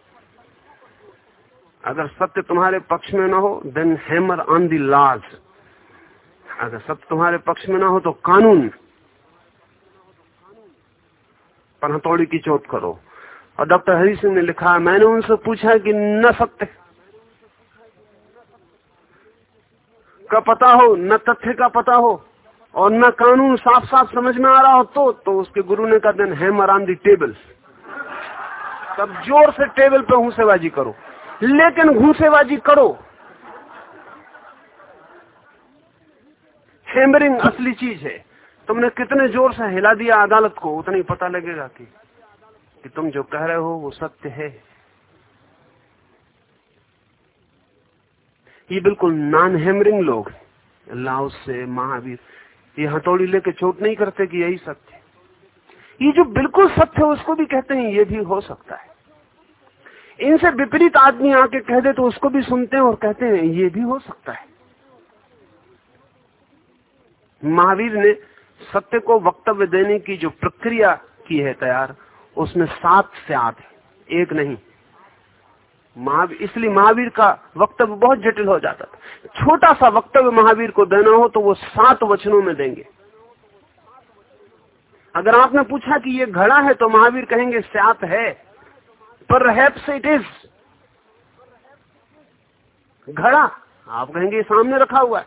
अगर सत्य तुम्हारे पक्ष में ना हो then hammer on the laws अगर सत्य तुम्हारे पक्ष में ना हो तो कानून। पर हथौड़ी की चोट करो। और डॉक्टर हरी सिंह ने लिखा, मैंने उनसे पूछा कि न सत्य। का पता हो, न तथ्य का पता हो, और न कानून साफ़ साफ़ समझ में आ रहा हो तो तो उसके गुरु ने कहा then hammer on the table तब ज़ोर से टेबल पे सेवाजी करो। लेकिन घूसेबाजी करो। हेमरिंग असली चीज़ है। तुमने कितने ज़ोर से हिला दिया अदालत को, उतना ही पता लगेगा कि कि तुम जो कह रहे हो वो सत्य है। ये बिल्कुल नॉन हेमरिंग लोग लाओ से महावीर, ये हथौड़ी लेके चोट नहीं करते कि यही सत्य ये जो बिल्कुल सत्य है, उसको भी कहते हैं, ये भी हो सकता है। इनसे विपरीत आदमी आके कह दे तो उसको भी सुनते हैं और कहते हैं, ये भी हो सकता है। महावीर ने सत्य को वक्तव्य देने की जो प्रक्रिया की है तैयार, उसमें सात से आठ एक नहीं। महावीर इसलिए महावीर का वक्तव्य बहुत जटिल हो जाता था। छोटा सा वक्तव्य महावीर को देना हो तो वो सात वचनों में देंगे। अगर आपने पूछा कि ये घड़ा है तो महावीर कहेंगे सात है। पर हैप्स इट इज़ घड़ा। आप कहेंगे सामने रखा हुआ है।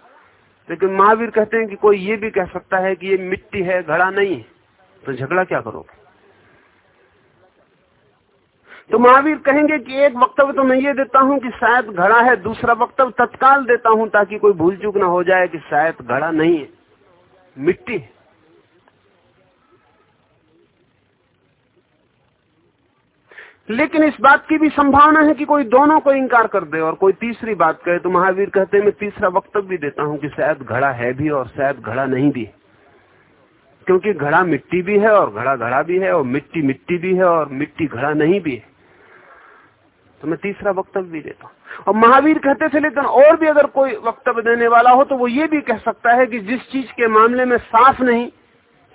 लेकिन महावीर कहते हैं कि कोई ये भी कह सकता है कि ये मिट्टी है, घड़ा नहीं है। तो झगड़ा क्या करोगे? तो महावीर कहेंगे कि एक वक्तव्य तो मैं ये देता हूँ कि शायद घड़ा है, दूसरा वक्तव्य तत्काल देता हूँ ताकि कोई भूल चूक ना हो जाए कि शायद घड़ा नहीं है। मिट्टी है। लेकिन इस बात की भी संभावना है कि कोई दोनों को इंकार कर दे और कोई तीसरी बात कहे तो महावीर कहते हैं, मैं तीसरा वक्तव्य भी देता हूँ कि शायद घड़ा है भी और शायद घड़ा नहीं भी क्योंकि घड़ा मिट्टी भी है और घड़ा घड़ा भी है और मिट्टी मिट्टी भी है और मिट्टी घड़ा नहीं भी है। तो मैं तीसरा वक्तव्य भी देता हूँ। और महावीर कहते थे, लेकिन और भी अगर कोई वक्तव्य देने वाला हो तो वो ये भी कह सकता है कि जिस चीज़ के मामले में साफ़ नहीं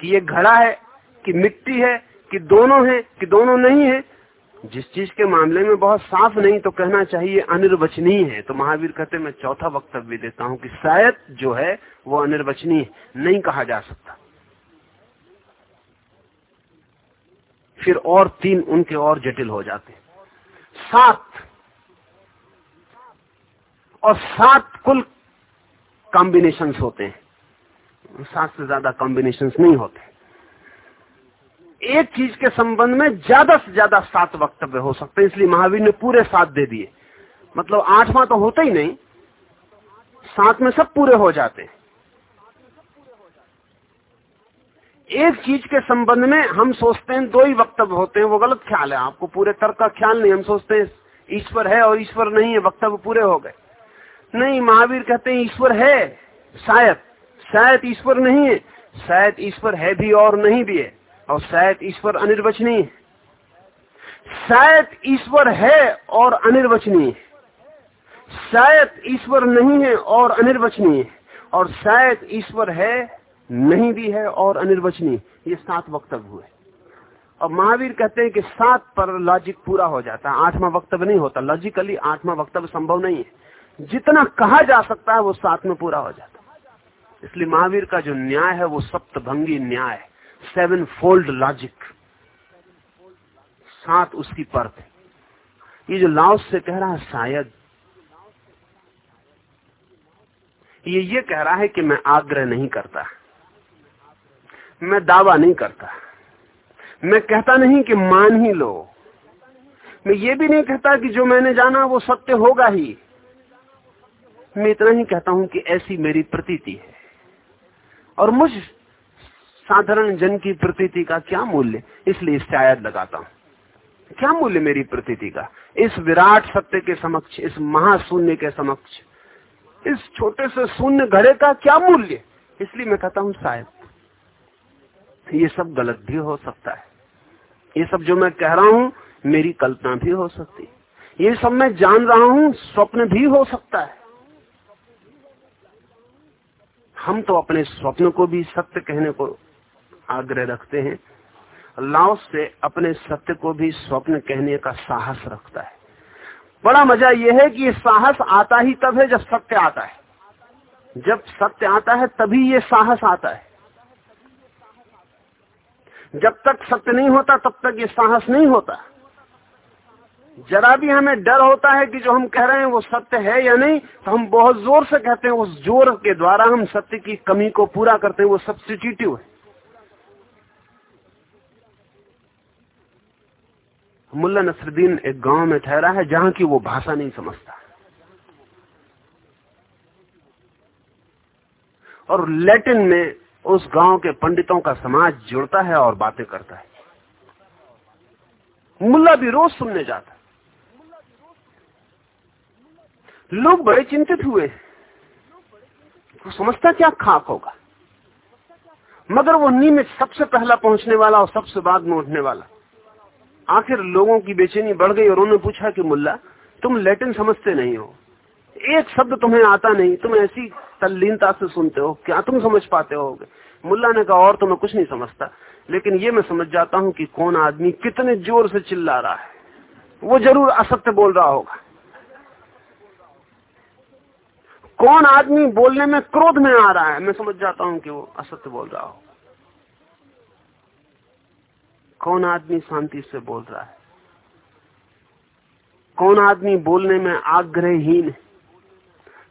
कि ये घड़ा है, कि मिट्टी है, कि दोनों है, कि दोनों नहीं है जिस चीज़ के मामले में बहुत साफ़ नहीं तो कहना चाहिए अनिर्वचनीय है। तो महावीर कहते, मैं चौथा वक्तव्य देता हूँ कि शायद जो है, वो अनिर्वचनीय नहीं कहा जा सकता। फिर और तीन उनके और जटिल हो जाते सात। और सात कुल कॉम्बिनेशंस होते हैं। सात से ज़्यादा कॉम्बिनेशंस नहीं होते। एक चीज़ के संबंध में ज़्यादा से ज़्यादा सात वक्तव्य हो सकते हैं, इसलिए महावीर ने पूरे सात दे दिए। मतलब आठवां तो होता ही नहीं, सात में सब पूरे हो जाते हैं। एक चीज़ के संबंध में हम सोचते हैं, दो ही वक्तव्य होते हैं, वो गलत ख्याल है। आपको पूरे तर्क का ख्याल नहीं, हम सोचते हैं, ईश्वर है और ईश्वर नहीं है, वक्तव्य पूरे हो गए। नहीं, महावीर कहते हैं, ईश्वर है, शायद। शायद ईश्वर नहीं है, शायद ईश्वर है भी और नहीं भी है। और शायद ईश्वर अनिर्वचनीय शायद ईश्वर है और अनिर्वचनीय शायद ईश्वर नहीं है और अनिर्वचनीय और शायद ईश्वर है, नहीं भी है और अनिर्वचनीय ये सात वक्तव्य हुए। और महावीर कहते हैं कि सात पर लॉजिक पूरा हो जाता है। आठवां वक्तव्य नहीं होता। लॉजिकली आठवां वक्तव्य संभव नहीं है। जितना कहा जा सकता है, वो सात में पूरा हो जाता है। इसलिए महावीर का जो न्याय है, वो सप्तभंगी न्याय है। Seven fold logic. सात उसकी परत। है ये जो लाओस से कह रहा है, शायद। ये ये कह रहा है कि मैं आग्रह नहीं करता। मैं दावा नहीं करता। मैं कहता नहीं कि मान ही लो। मैं ये भी नहीं कहता कि जो मैंने जाना वो सत्य होगा ही। मैं इतना ही कहता हूँ कि ऐसी मेरी प्रतीति है। और मुझ साधारण जन की प्रतीति का क्या मूल्य? इसलिए शायद लगाता हूँ। क्या मूल्य मेरी प्रतीति का? इस विराट सत्य के समक्ष, इस महाशून्य के समक्ष, इस छोटे से शून्य घड़े का क्या मूल्य? इसलिए मैं कहता हूँ, शायद ये सब गलत भी हो सकता है। ये सब जो मैं कह रहा हूँ, मेरी कल्पना भी हो सकती है। ये सब मैं जान रहा हूँ, स्वप्न भी हो सकता है। हम तो अपने स्वप्न को भी सत्य कहने को आग्रह रखते हैं। लाओस से अपने सत्य को भी स्वप्न कहने का साहस रखता है। बड़ा मज़ा यह है कि ये साहस आता ही तब है जब सत्य आता है। जब सत्य आता है, तभी ये साहस आता है। जब तक सत्य नहीं होता, तब तक ये साहस नहीं होता। जरा भी हमें डर होता है कि जो हम कह रहे हैं वो सत्य है या नहीं तो हम बहुत ज़ोर से कहते हैं, उस ज़ोर के द्वारा हम सत्य की कमी को पूरा करते हैं, वो सब्सिट्यूटिव है। मुल्ला नसरुद्दीन एक गाँव में ठहरा है जहाँ की वो भाषा नहीं समझता। और लैटिन में उस गाँव के पंडितों का समाज जुड़ता है और बातें करता है। मुल्ला भी रोज सुनने जाता लोग बड़े चिंतित हुए। वो समझता क्या खाक होगा? मगर वो नियमित सबसे पहला पहुँचने वाला और सबसे बाद में उठने वाला। आखिर लोगों की बेचैनी बढ़ गई और उन्होंने पूछा कि मुल्ला, तुम लैटिन समझते नहीं हो। एक शब्द तुम्हें आता नहीं, तुम ऐसी तल्लीनता से सुनते हो, क्या तुम समझ पाते हो मुल्ला ने कहा, और तो मैं कुछ नहीं समझता, लेकिन ये मैं समझ जाता हूँ कि कौन आदमी कितने ज़ोर से चिल्ला रहा है। वो ज़रूर असत्य बोल रहा होगा। कौन आदमी बोलने में क्रोध में आ रहा है? मैं समझ जाता हूँ कि वो असत्य बोल रहा हो कौन आदमी शांति से बोल रहा है? कौन आदमी बोलने में आग्रहहीन है?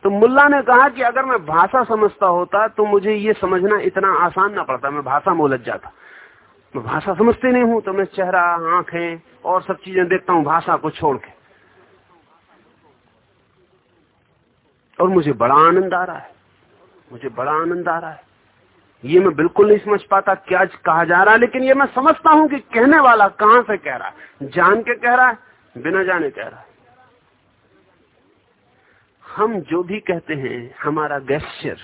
तो मुल्ला ने कहा कि अगर मैं भाषा समझता होता तो मुझे ये समझना इतना आसान ना पड़ता। मैं भाषा में उलझ जाता। मैं भाषा समझते नहीं हूँ तो मैं चेहरा, आँखें और सब चीज़ें देखता हूँ, भाषा को छोड़ के। और मुझे बड़ा आनंद आ रहा है। मुझे बड़ा आनंद आ रहा है। ये मैं बिल्कुल नहीं समझ पाता क्या कहा जा रहा है, लेकिन ये मैं समझता हूँ कि कहने वाला कहाँ से कह रहा है। जान के कह रहा है, बिना जाने कह रहा है। हम जो भी कहते हैं, हमारा गैस्चर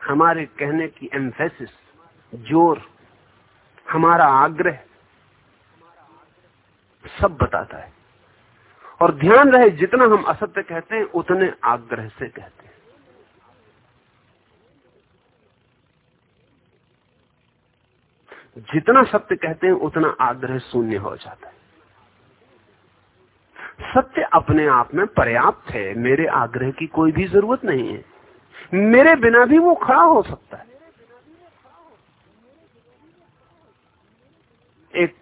हमारे कहने की एम्फेसिस ज़ोर, हमारा आग्रह, सब बताता है। और ध्यान रहे, जितना हम असत्य कहते हैं, उतने आग्रह से कहते हैं। जितना सत्य कहते हैं, उतना आग्रह शून्य हो जाता है। सत्य अपने आप में पर्याप्त है, मेरे आग्रह की कोई भी ज़रूरत नहीं है। मेरे बिना भी वो खड़ा हो सकता है। एक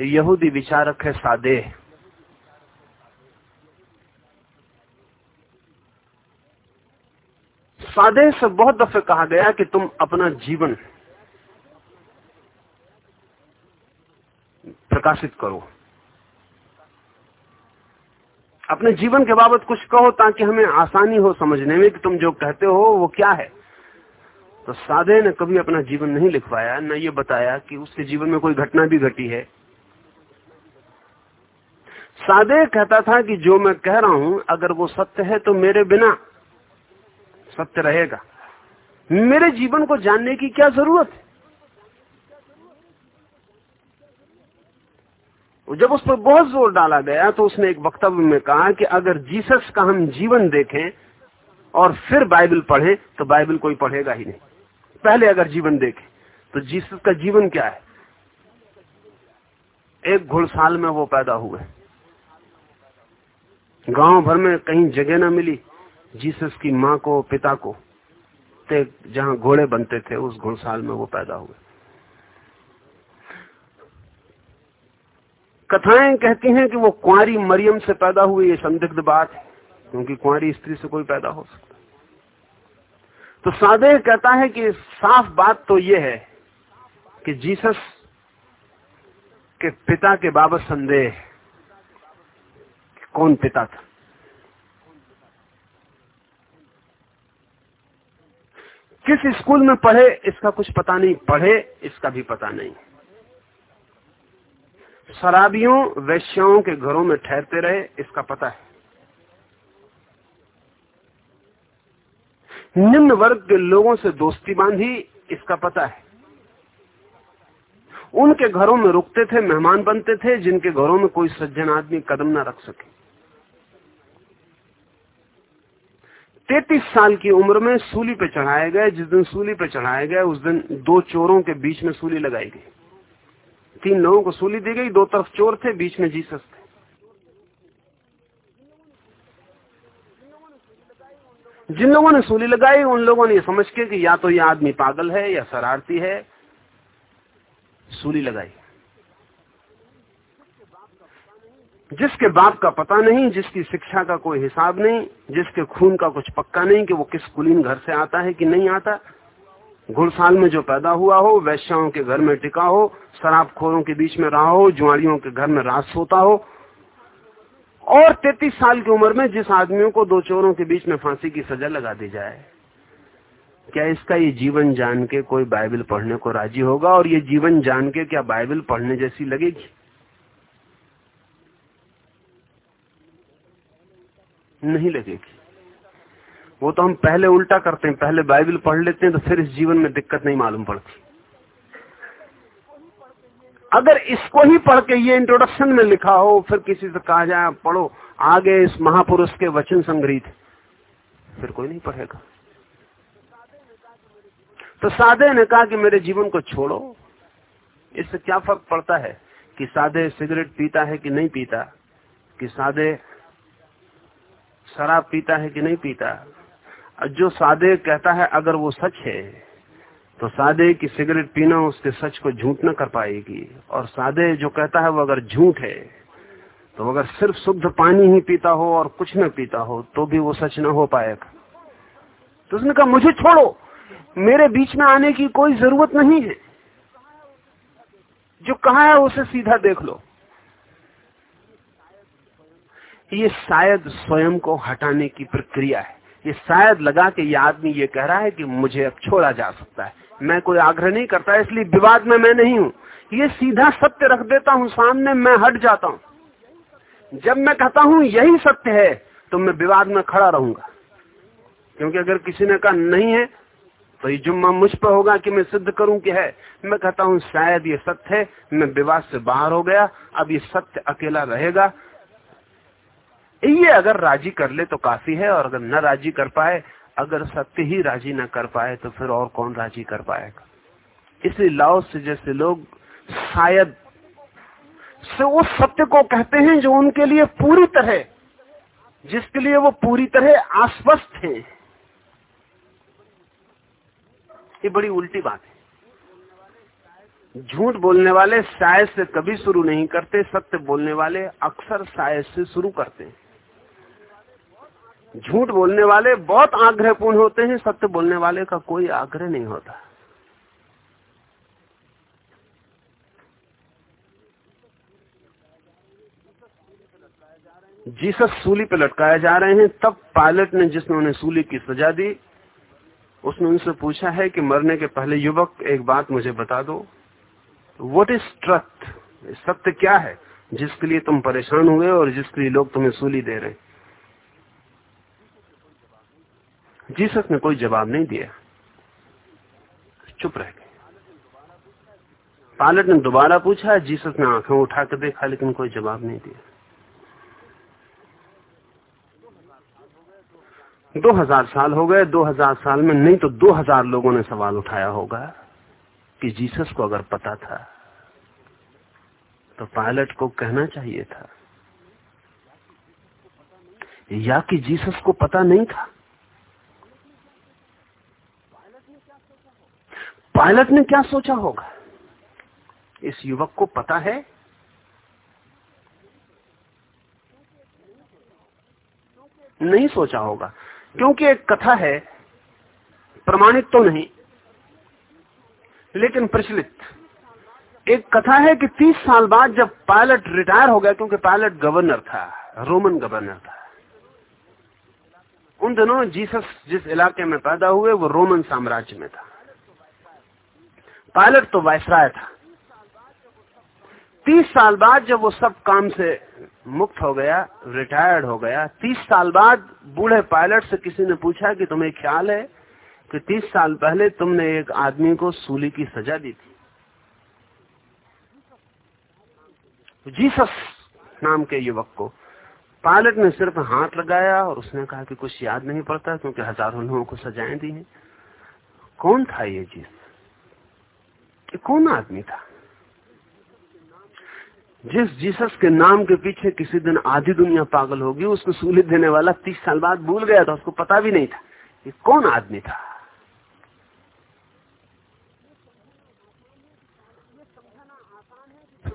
यहूदी विचारक है, सादे। सादे से बहुत दफे कहा गया कि तुम अपना जीवन प्रकाशित करो। अपने जीवन के बाबत कुछ कहो ताकि हमें आसानी हो समझने में कि तुम जो कहते हो, वो क्या है। तो साधे ने कभी अपना जीवन नहीं लिखवाया, न ये बताया कि उसके जीवन में कोई घटना भी घटी है। सादे कहता था कि जो मैं कह रहा हूँ, अगर वो सत्य है तो मेरे बिना सत्य रहेगा। मेरे जीवन को जानने की क्या ज़रूरत है? जब उस पर बहुत ज़ोर डाला गया तो उसने एक वक्तव्य में कहा कि अगर जीसस का हम जीवन देखें और फिर बाइबल पढ़ें तो बाइबल कोई पढ़ेगा ही नहीं। पहले अगर जीवन देखें तो जीसस का जीवन क्या है? एक घुड़साल में वो पैदा हुए। गाँव भर में कहीं जगह ना मिली जीसस की माँ को, पिता को। जहाँ घोड़े बनते थे, उस घुड़साल में वो पैदा हुए। कथाएँ कहती हैं कि वो कुंवारी मरियम से पैदा हुई ये संदिग्ध बात है, क्योंकि कुंवारी स्त्री से कोई पैदा हो सकता तो सादे कहता है कि साफ़ बात तो ये है कि जीसस के पिता के बाबत संदेह कौन पिता था। किस स्कूल में पढ़े, इसका कुछ पता नहीं, पढ़े, इसका भी पता नहीं। शराबियों, वैश्याओं के घरों में ठहरते रहे, इसका पता है। निम्न वर्ग के लोगों से दोस्ती बांधी, इसका पता है। उनके घरों में रुकते थे, मेहमान बनते थे, जिनके घरों में कोई सज्जन आदमी कदम ना रख सके। तैतीस साल की उम्र में सूली पे चढ़ाए गए, जिस दिन सूली पे चढ़ाए गए, उस दिन दो चोरों के बीच में सूली लगाई गई। तीन लोगों को सूली दी गई, दो तरफ़ चोर थे, बीच में जीसस थे। जिन लोगों ने सूली लगाई, उन लोगों ने समझ के कि या तो ये आदमी पागल है, या शरारती है, सूली लगाई। जिसके बाप का पता नहीं, जिसकी शिक्षा का कोई हिसाब नहीं, जिसके खून का कुछ पक्का नहीं कि वो किस कुलीन घर से आता है कि नहीं आता घुड़साल में जो पैदा हुआ हो, वैश्याओं के घर में टिका हो, शराबखोरों के बीच में रहा हो, जुआड़ियों के घर में रास होता हो। और तैतीस साल की उम्र में जिस आदमियों को दो चोरों के बीच में फांसी की सजा लगा दी जाए, क्या इसका ये जीवन जान के कोई बाइबल पढ़ने को राज़ी होगा? और ये जीवन जान के क्या बाइबल पढ़ने जैसी लगेगी? नहीं लगेगी। वो तो हम पहले उल्टा करते हैं, पहले बाइबल पढ़ लेते हैं तो फिर इस जीवन में दिक्कत नहीं मालूम पड़ती। अगर इसको ही पढ़ के ये इंट्रोडक्शन में लिखा हो, फिर किसी से कहा जाए पढ़ो, आगे इस महापुरुष के वचन संग्रहित फिर कोई नहीं पढ़ेगा। तो सादे ने कहा कि मेरे जीवन को छोड़ो। इससे क्या फ़र्क पड़ता है कि सादे सिगरेट पीता है कि नहीं पीता? कि सादे शराब पीता है कि नहीं पीता? जो सादे कहता है, अगर वो सच है तो सादे की सिगरेट पीना उसके सच को झूठ न कर पाएगी। और सादे जो कहता है, वो अगर झूठ है तो अगर सिर्फ़ शुद्ध पानी ही पीता हो और कुछ न पीता हो तो भी वो सच न हो पाएगा। तो उसने कहा, मुझे छोड़ो, मेरे बीच में आने की कोई ज़रूरत नहीं है। जो कहा है, उसे सीधा देख लो। ये शायद स्वयं को हटाने की प्रक्रिया है। ये शायद लगा कि ये आदमी ये कह रहा है कि मुझे अब छोड़ा जा सकता है। मैं कोई आग्रह नहीं करता, इसलिए विवाद में मैं नहीं हूँ। ये सीधा सत्य रख देता हूँ सामने, मैं हट जाता हूँ। जब मैं कहता हूँ यही सत्य है तो मैं विवाद में खड़ा रहूँगा। क्योंकि अगर किसी ने कहा नहीं है तो ये जुम्मा मुझ पर होगा कि मैं सिद्ध करूँ कि है। मैं कहता हूँ शायद ये सत्य है, मैं विवाद से बाहर हो गया, अब ये सत्य अकेला रहेगा। ये अगर राज़ी कर ले तो काफ़ी है, और अगर न राज़ी कर पाए, अगर सत्य ही राज़ी न कर पाए तो फिर और कौन राज़ी कर पाएगा? इसलिए लाओ से जैसे लोग शायद से उस सत्य को कहते हैं जो उनके लिए पूरी तरह, जिसके लिए वो पूरी तरह आश्वस्त हैं। ये बड़ी उल्टी बात है। झूठ बोलने वाले शायद से कभी शुरू नहीं करते, सत्य बोलने वाले अक्सर शायद से शुरू करते हैं। झूठ बोलने वाले बहुत आग्रहपूर्ण होते हैं, सत्य बोलने वाले का कोई आग्रह नहीं होता। जीसस सूली पे लटकाए जा रहे हैं, तब पायलट ने जिसने उन्हें सूली की सजा दी, उसने उनसे पूछा है कि मरने के पहले युवक, एक बात मुझे बता दो। वट इज़ ट्रथ सत्य क्या है? जिसके लिए तुम परेशान हुए और जिसके लिए लोग तुम्हें सूली दे रहे हैं। जीसस ने कोई जवाब नहीं दिया। चुप रह गए। पायलट ने दोबारा पूछा, जीसस ने आँखें उठा कर देखा, लेकिन कोई जवाब नहीं दिया। दो हज़ार साल हो गए, दो हज़ार साल में नहीं तो दो हज़ार लोगों ने सवाल उठाया होगा कि जीसस को अगर पता था तो पायलट को कहना चाहिए था। या कि जीसस को पता नहीं था? पायलट ने क्या सोचा होगा? इस युवक को पता है नहीं सोचा होगा। क्योंकि एक कथा है, प्रमाणित तो नहीं, लेकिन प्रचलित। एक कथा है कि 30 साल बाद जब पायलट रिटायर हो गया, क्योंकि पायलट गवर्नर था, रोमन गवर्नर था, उन दिनों जीसस जिस इलाके में पैदा हुए, वो रोमन साम्राज्य में था। पायलट तो वायसराय था। तीस साल बाद जब वो सब काम से मुक्त हो गया रिटायर्ड हो गया, तीस साल बाद बूढ़े पायलट से किसी ने पूछा कि तुम्हें ख्याल है? कि तीस साल पहले तुमने एक आदमी को सूली की सजा दी थी। जीसस नाम के युवक को पायलट ने सिर्फ़ हाथ लगाया और उसने कहा कि कुछ याद नहीं पड़ता क्योंकि हज़ारों लोगों को सजाएँ दी हैं। कौन था ये जीसस? ये कौन आदमी था? जिस जीसस के नाम के पीछे किसी दिन आधी दुनिया पागल होगी, उसको सूलित देने वाला तीस साल बाद भूल गया था, उसको पता भी नहीं था ये कौन आदमी था।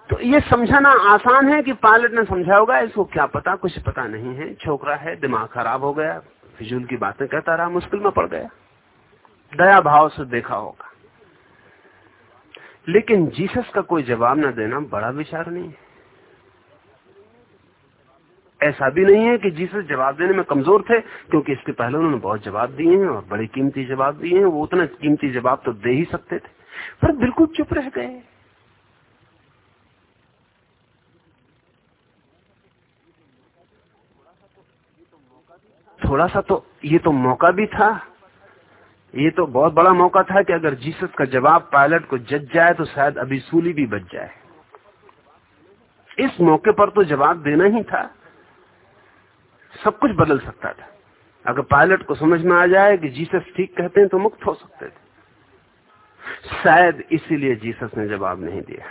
तो ये समझाना आसान है कि पायलट ने समझा होगा, इसको क्या पता? कुछ पता नहीं है। छोकरा है, दिमाग खराब हो गया, फिजूल की बातें कहता रहा, मुश्किल में पड़ गया। दया भाव से देखा होगा। लेकिन जीसस का कोई जवाब ना देना बड़ा विचार नहीं है। ऐसा भी नहीं है कि जीसस जवाब देने में कमज़ोर थे, क्योंकि इसके पहले उन्होंने बहुत जवाब दिए हैं और बड़े कीमती जवाब दिए हैं। वो उतना कीमती जवाब तो दे ही सकते थे, पर बिल्कुल चुप रह गए। थोड़ा सा तो ये तो मौका भी था। ये तो बहुत बड़ा मौका था कि अगर जीसस का जवाब पायलट को जज जाए तो शायद अभी सूली भी बच जाए। इस मौके पर तो जवाब देना ही था। सब कुछ बदल सकता था। अगर पायलट को समझ में आ जाए कि जीसस ठीक कहते हैं तो मुक्त हो सकते थे। शायद इसीलिए जीसस ने जवाब नहीं दिया।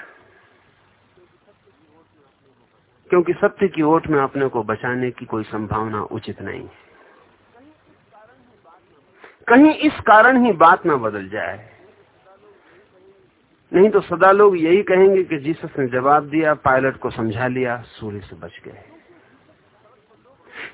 क्योंकि सत्य की ओट में अपने को बचाने की कोई संभावना उचित नहीं है। कहीं इस कारण ही बात ना बदल जाए। नहीं तो सदा लोग यही कहेंगे कि जीसस ने जवाब दिया, पायलट को समझा लिया, सूर्य से बच गए।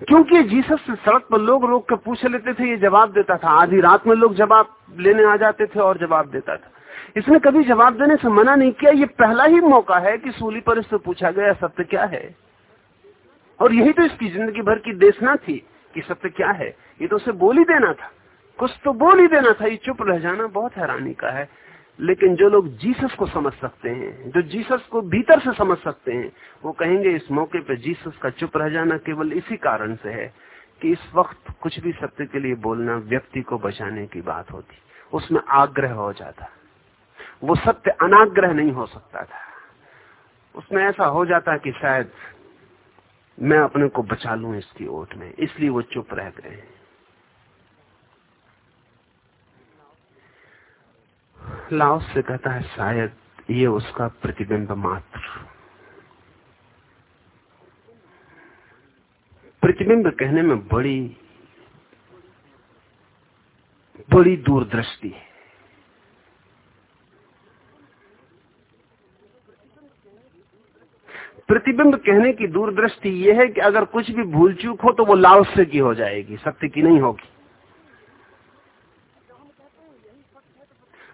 क्योंकि जीसस से सड़क पर लोग रोक कर पूछ लेते थे, ये जवाब देता था। आधी रात में लोग जवाब लेने आ जाते थे और जवाब देता था। इसने कभी जवाब देने से मना नहीं किया। ये पहला ही मौका है कि सूली पर इससे पूछा गया, सत्य क्या है? और यही तो इसकी ज़िंदगी भर की देशना थी कि सत्य क्या है। ये तो उसे बोल ही देना था। कुछ तो बोल ही देना था, ये चुप रह जाना, बहुत हैरानी का है। लेकिन जो लोग जीसस को समझ सकते हैं, जो जीसस को भीतर से समझ सकते हैं, वो कहेंगे, इस मौके पर जीसस का चुप रह जाना केवल इसी कारण से है कि इस वक्त कुछ भी सत्य के लिए बोलना व्यक्ति को बचाने की बात होती। उसमें आग्रह हो जाता। वो सत्य अनाग्रह नहीं हो सकता था। उसमें ऐसा हो जाता कि शायद मैं अपने को बचा लू इसकी ओट में, इसलिए वो चुप रह गए लाओस से कहता है, शायद ये उसका प्रतिबिंब मात्र। प्रतिबिंब कहने में बड़ी बड़ी दूरदृष्टि है। प्रतिबिंब कहने की दूरदृष्टि यह है कि अगर कुछ भी भूल चूक हो तो वो लाओस्य की हो जाएगी, सत्य की नहीं होगी।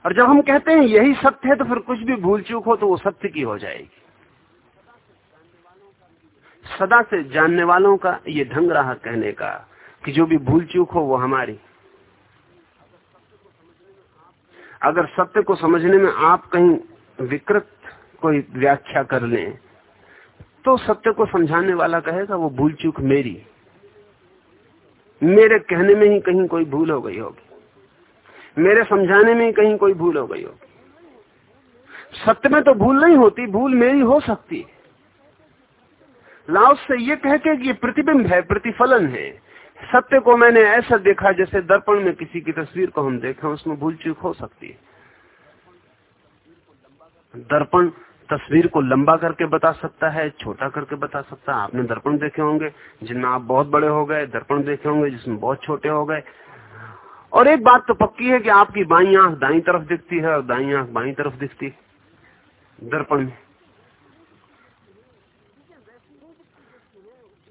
और जब हम कहते हैं यही सत्य है तो फिर कुछ भी भूल चूक हो तो वो सत्य की हो जाएगी। सदा से जानने वालों का ये ढंग रहा कहने का कि जो भी भूल चूक हो वो हमारी। अगर सत्य को समझने में आप कहीं विकृत कोई व्याख्या कर लें तो सत्य को समझाने वाला कहेगा, वो भूल चूक मेरी। मेरे कहने में ही कहीं कोई भूल हो गई होगी। मेरे समझाने में कहीं कोई भूल हो गई होगी सत्य में तो भूल नहीं होती, भूल मेरी हो सकती। लाओस से ये कह के ये प्रतिबिंब है, प्रतिफलन है। सत्य को मैंने ऐसा देखा जैसे दर्पण में किसी की तस्वीर को हम देखें, उसमें भूल चूक हो सकती है। दर्पण तस्वीर को लंबा करके बता सकता है, छोटा करके बता सकता है। आपने दर्पण देखे होंगे, जिनमें आप बहुत बड़े हो गए, दर्पण देखे होंगे जिसमें बहुत छोटे हो गए। और एक बात तो पक्की है कि आपकी बाई आँख दाई तरफ़ दिखती है और दाई आँख बाई तरफ़ दिखती है। दर्पण में।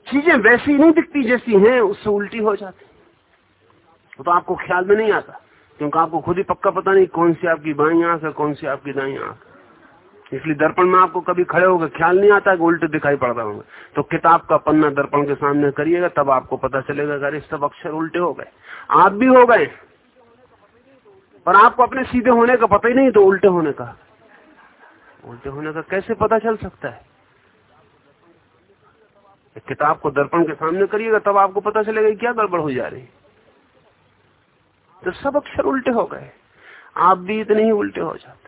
चीज़ें वैसी नहीं दिखती जैसी हैं, उससे उल्टी हो जाती। वो तो आपको ख्याल में नहीं आता, क्योंकि आपको खुद ही पक्का पता नहीं कौन सी आपकी बाई आँख है, कौन सी आपकी दाई आँख। इसलिए दर्पण में आपको कभी खड़े होकर ख्याल नहीं आता कि उल्टे दिखाई पड़ रहा होंगे। तो किताब का पन्ना दर्पण के सामने करिएगा, तब आपको पता चलेगा अरे, सब अक्षर उल्टे हो गए। आप भी हो गए। पर आपको अपने सीधे होने का पता ही नहीं तो उल्टे होने का। उल्टे होने का कैसे पता चल सकता है? किताब को दर्पण के सामने करिएगा, तब आपको पता चलेगा क्या गड़बड़ हो जा रही तो सब अक्षर उल्टे हो गए। आप भी इतने ही उल्टे हो जाते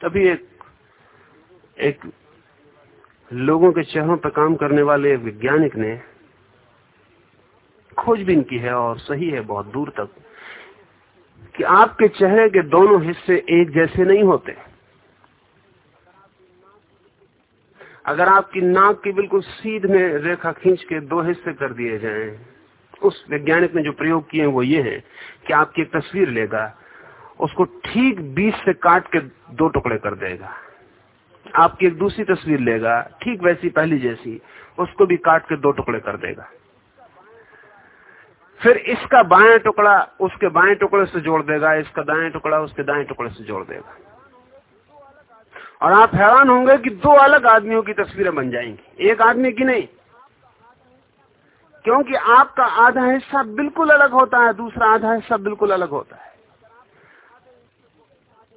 तभी एक एक लोगों के चेहरों पर काम करने वाले वैज्ञानिक ने खोजबीन की है और सही है बहुत दूर तक कि आपके चेहरे के दोनों हिस्से एक जैसे नहीं होते। अगर आपकी नाक की बिल्कुल सीध में रेखा खींच के दो हिस्से कर दिए जाएँ, उस वैज्ञानिक ने जो प्रयोग किए वो ये है कि आपकी एक तस्वीर लेगा उसको ठीक बीच से काट के दो टुकड़े कर देगा। आपकी एक दूसरी तस्वीर लेगा, ठीक वैसी पहली जैसी, उसको भी काट के दो टुकड़े कर देगा। फिर इसका बाएँ टुकड़ा उसके बाएँ टुकड़े से जोड़ देगा, इसका दाएँ टुकड़ा उसके दाएँ टुकड़े से जोड़ देगा। और आप हैरान होंगे कि दो अलग आदमियों की तस्वीरें बन जाएँगी, एक आदमी की नहीं। क्योंकि आपका आधा हिस्सा बिल्कुल अलग होता है, दूसरा आधा हिस्सा बिल्कुल अलग होता है।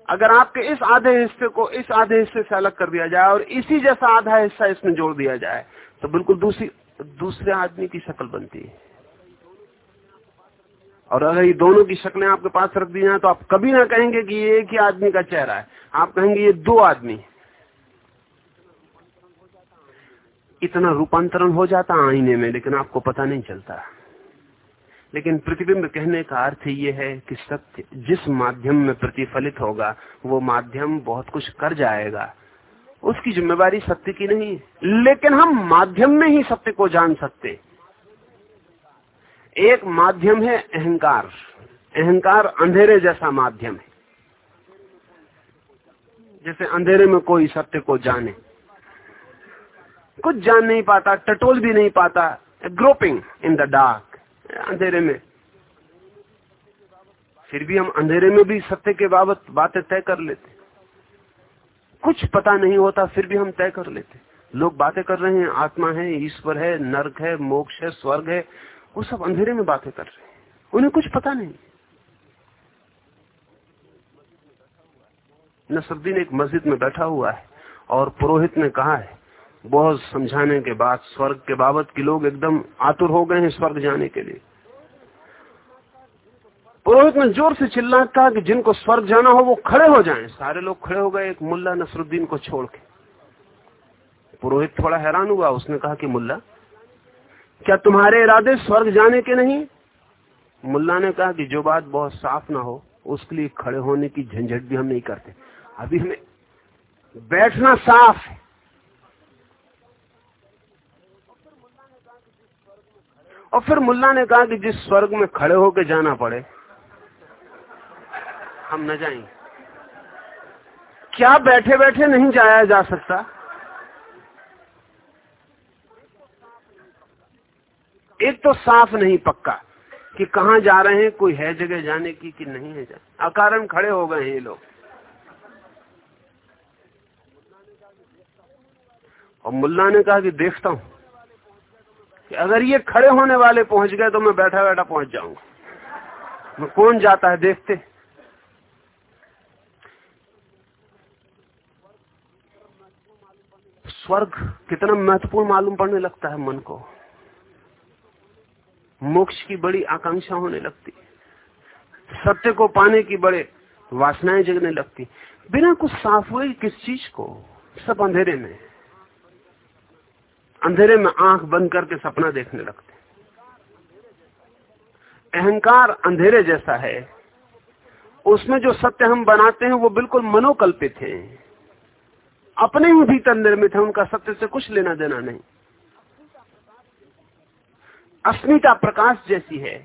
अगर आपके इस आधे हिस्से को इस आधे हिस्से से अलग कर दिया जाए और इसी जैसा आधा हिस्सा इसमें जोड़ दिया जाए तो बिल्कुल दूसरी, दूसरे आदमी की शक्ल बनती है। और अगर ये दोनों की शक्लें आपके पास रख दी जाए तो आप कभी ना कहेंगे कि ये एक ही आदमी का चेहरा है। आप कहेंगे ये दो आदमी। इतना रूपांतरण हो जाता आईने में, लेकिन आपको पता नहीं चलता। लेकिन प्रतिबिंब कहने का अर्थ ये है कि सत्य जिस माध्यम में प्रतिफलित होगा, वो माध्यम बहुत कुछ कर जाएगा। उसकी जिम्मेवारी सत्य की नहीं, लेकिन हम माध्यम में ही सत्य को जान सकते। एक माध्यम है अहंकार। अहंकार अंधेरे जैसा माध्यम है। जैसे अंधेरे में कोई सत्य को जाने। कुछ जान नहीं पाता, टटोल भी नहीं पाता। ग्रोपिंग इन द डार्क अंधेरे में। फिर भी हम अंधेरे में भी सत्य के बाबत बातें तय कर लेते। कुछ पता नहीं होता, फिर भी हम तय कर लेते। लोग बातें कर रहे हैं, आत्मा है, ईश्वर है, नर्क है, मोक्ष है, स्वर्ग है, वो सब अंधेरे में बातें कर रहे हैं। उन्हें कुछ पता नहीं। नसरुद्दीन एक मस्जिद में बैठा हुआ है और पुरोहित ने कहा है बहुत समझाने के बाद, स्वर्ग के बाबत के लोग एकदम आतुर हो गए हैं स्वर्ग जाने के लिए। पुरोहित ने ज़ोर से चिल्ला कहा कि जिनको स्वर्ग जाना हो, वो खड़े हो जाएँ। सारे लोग खड़े हो गए, एक मुल्ला नसरुद्दीन को छोड़ के। पुरोहित थोड़ा हैरान हुआ, उसने कहा कि मुल्ला, क्या तुम्हारे इरादे स्वर्ग जाने के नहीं? मुल्ला ने कहा कि जो बात बहुत साफ़ ना हो, उसके लिए खड़े होने की झंझट भी हम नहीं करते। अभी हमें बैठना साफ़ है। और फिर मुल्ला ने कहा कि जिस स्वर्ग में खड़े होकर जाना पड़े, हम न जाएँगे क्या बैठे बैठे नहीं जाया जा सकता? एक तो साफ़ नहीं पक्का कि कहा जा रहे हैं, कोई है जगह जाने की कि नहीं है जाने अकारण खड़े हो गए हैं ये लोग। और मुल्ला ने कहा कि देखता हूँ। कि अगर ये खड़े होने वाले पहुँच गए तो मैं बैठा बैठा पहुँच जाऊँगा। कौन जाता है देखते। स्वर्ग कितना महत्वपूर्ण मालूम पड़ने लगता है मन को। मोक्ष की बड़ी आकांक्षा होने लगती। सत्य को पाने की बड़े वासनाएँ जगने लगती। बिना कुछ साफ़ हुए किस चीज़ को? सब अंधेरे में। अंधेरे में आँख बंद करके सपना देखने लगते अहंकार अंधेरे जैसा है। उसमें जो सत्य हम बनाते हैं वो बिल्कुल मनोकल्पित है। अपने ही भीतर निर्मित है, उनका सत्य से कुछ लेना देना नहीं। अस्मिता प्रकाश जैसी है।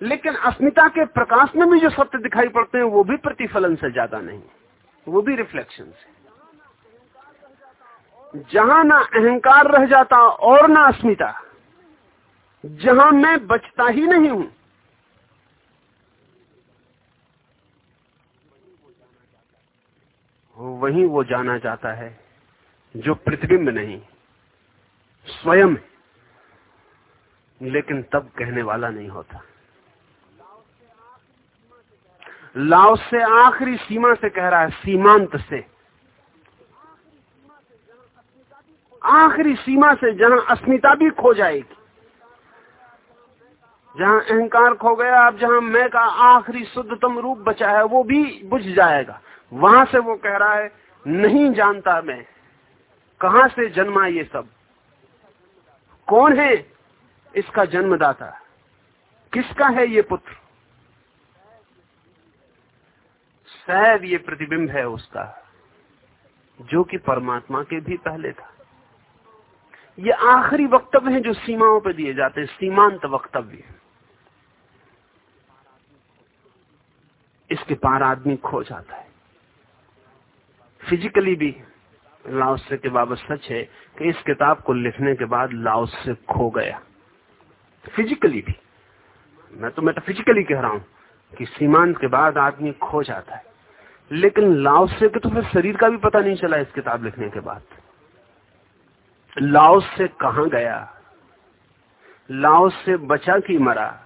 लेकिन अस्मिता के प्रकाश में भी जो सत्य दिखाई पड़ते हैं, वो भी प्रतिफलन से ज़्यादा नहीं, वो भी रिफ्लेक्शन से जहाँ ना अहंकार रह जाता और ना अस्मिता, जहाँ मैं बचता ही नहीं हूँ। वहीं वो जाना जाता है जो प्रतिबिंब नहीं, स्वयं लेकिन तब कहने वाला नहीं होता। लाओ से आखिरी सीमा से कह रहा है, सीमांत से। आखिरी सीमा से जहाँ अस्मिता भी खो जाएगी। जहाँ अहंकार खो गया, अब जहाँ मैं का आखिरी शुद्धतम रूप बचा है, वो भी बुझ जाएगा। वहाँ से वो कह रहा है, नहीं जानता मैं, कहा से जन्मा ये सब? कौन है इसका जन्मदाता? किसका है ये पुत्र? शायद ये प्रतिबिंब है उसका, जो कि परमात्मा के भी पहले था। ये आखिरी वक्तव्य है जो सीमाओं पर दिए जाते हैं, सीमांत वक्तव्य। इसके पार आदमी खो जाता है। फिजिकली भी लाओसे के बाबत सच है कि इस किताब को लिखने के बाद लाओस से खो गया। फिजिकली भी। मैं तो मेटाफिजिकली कह रहा हूँ कि सीमांत के बाद आदमी खो जाता है। लेकिन लाओस के तो फिर शरीर का भी पता नहीं चला इस किताब लिखने के बाद। लाओस से कहा गया? लाओस से बचा की मरा?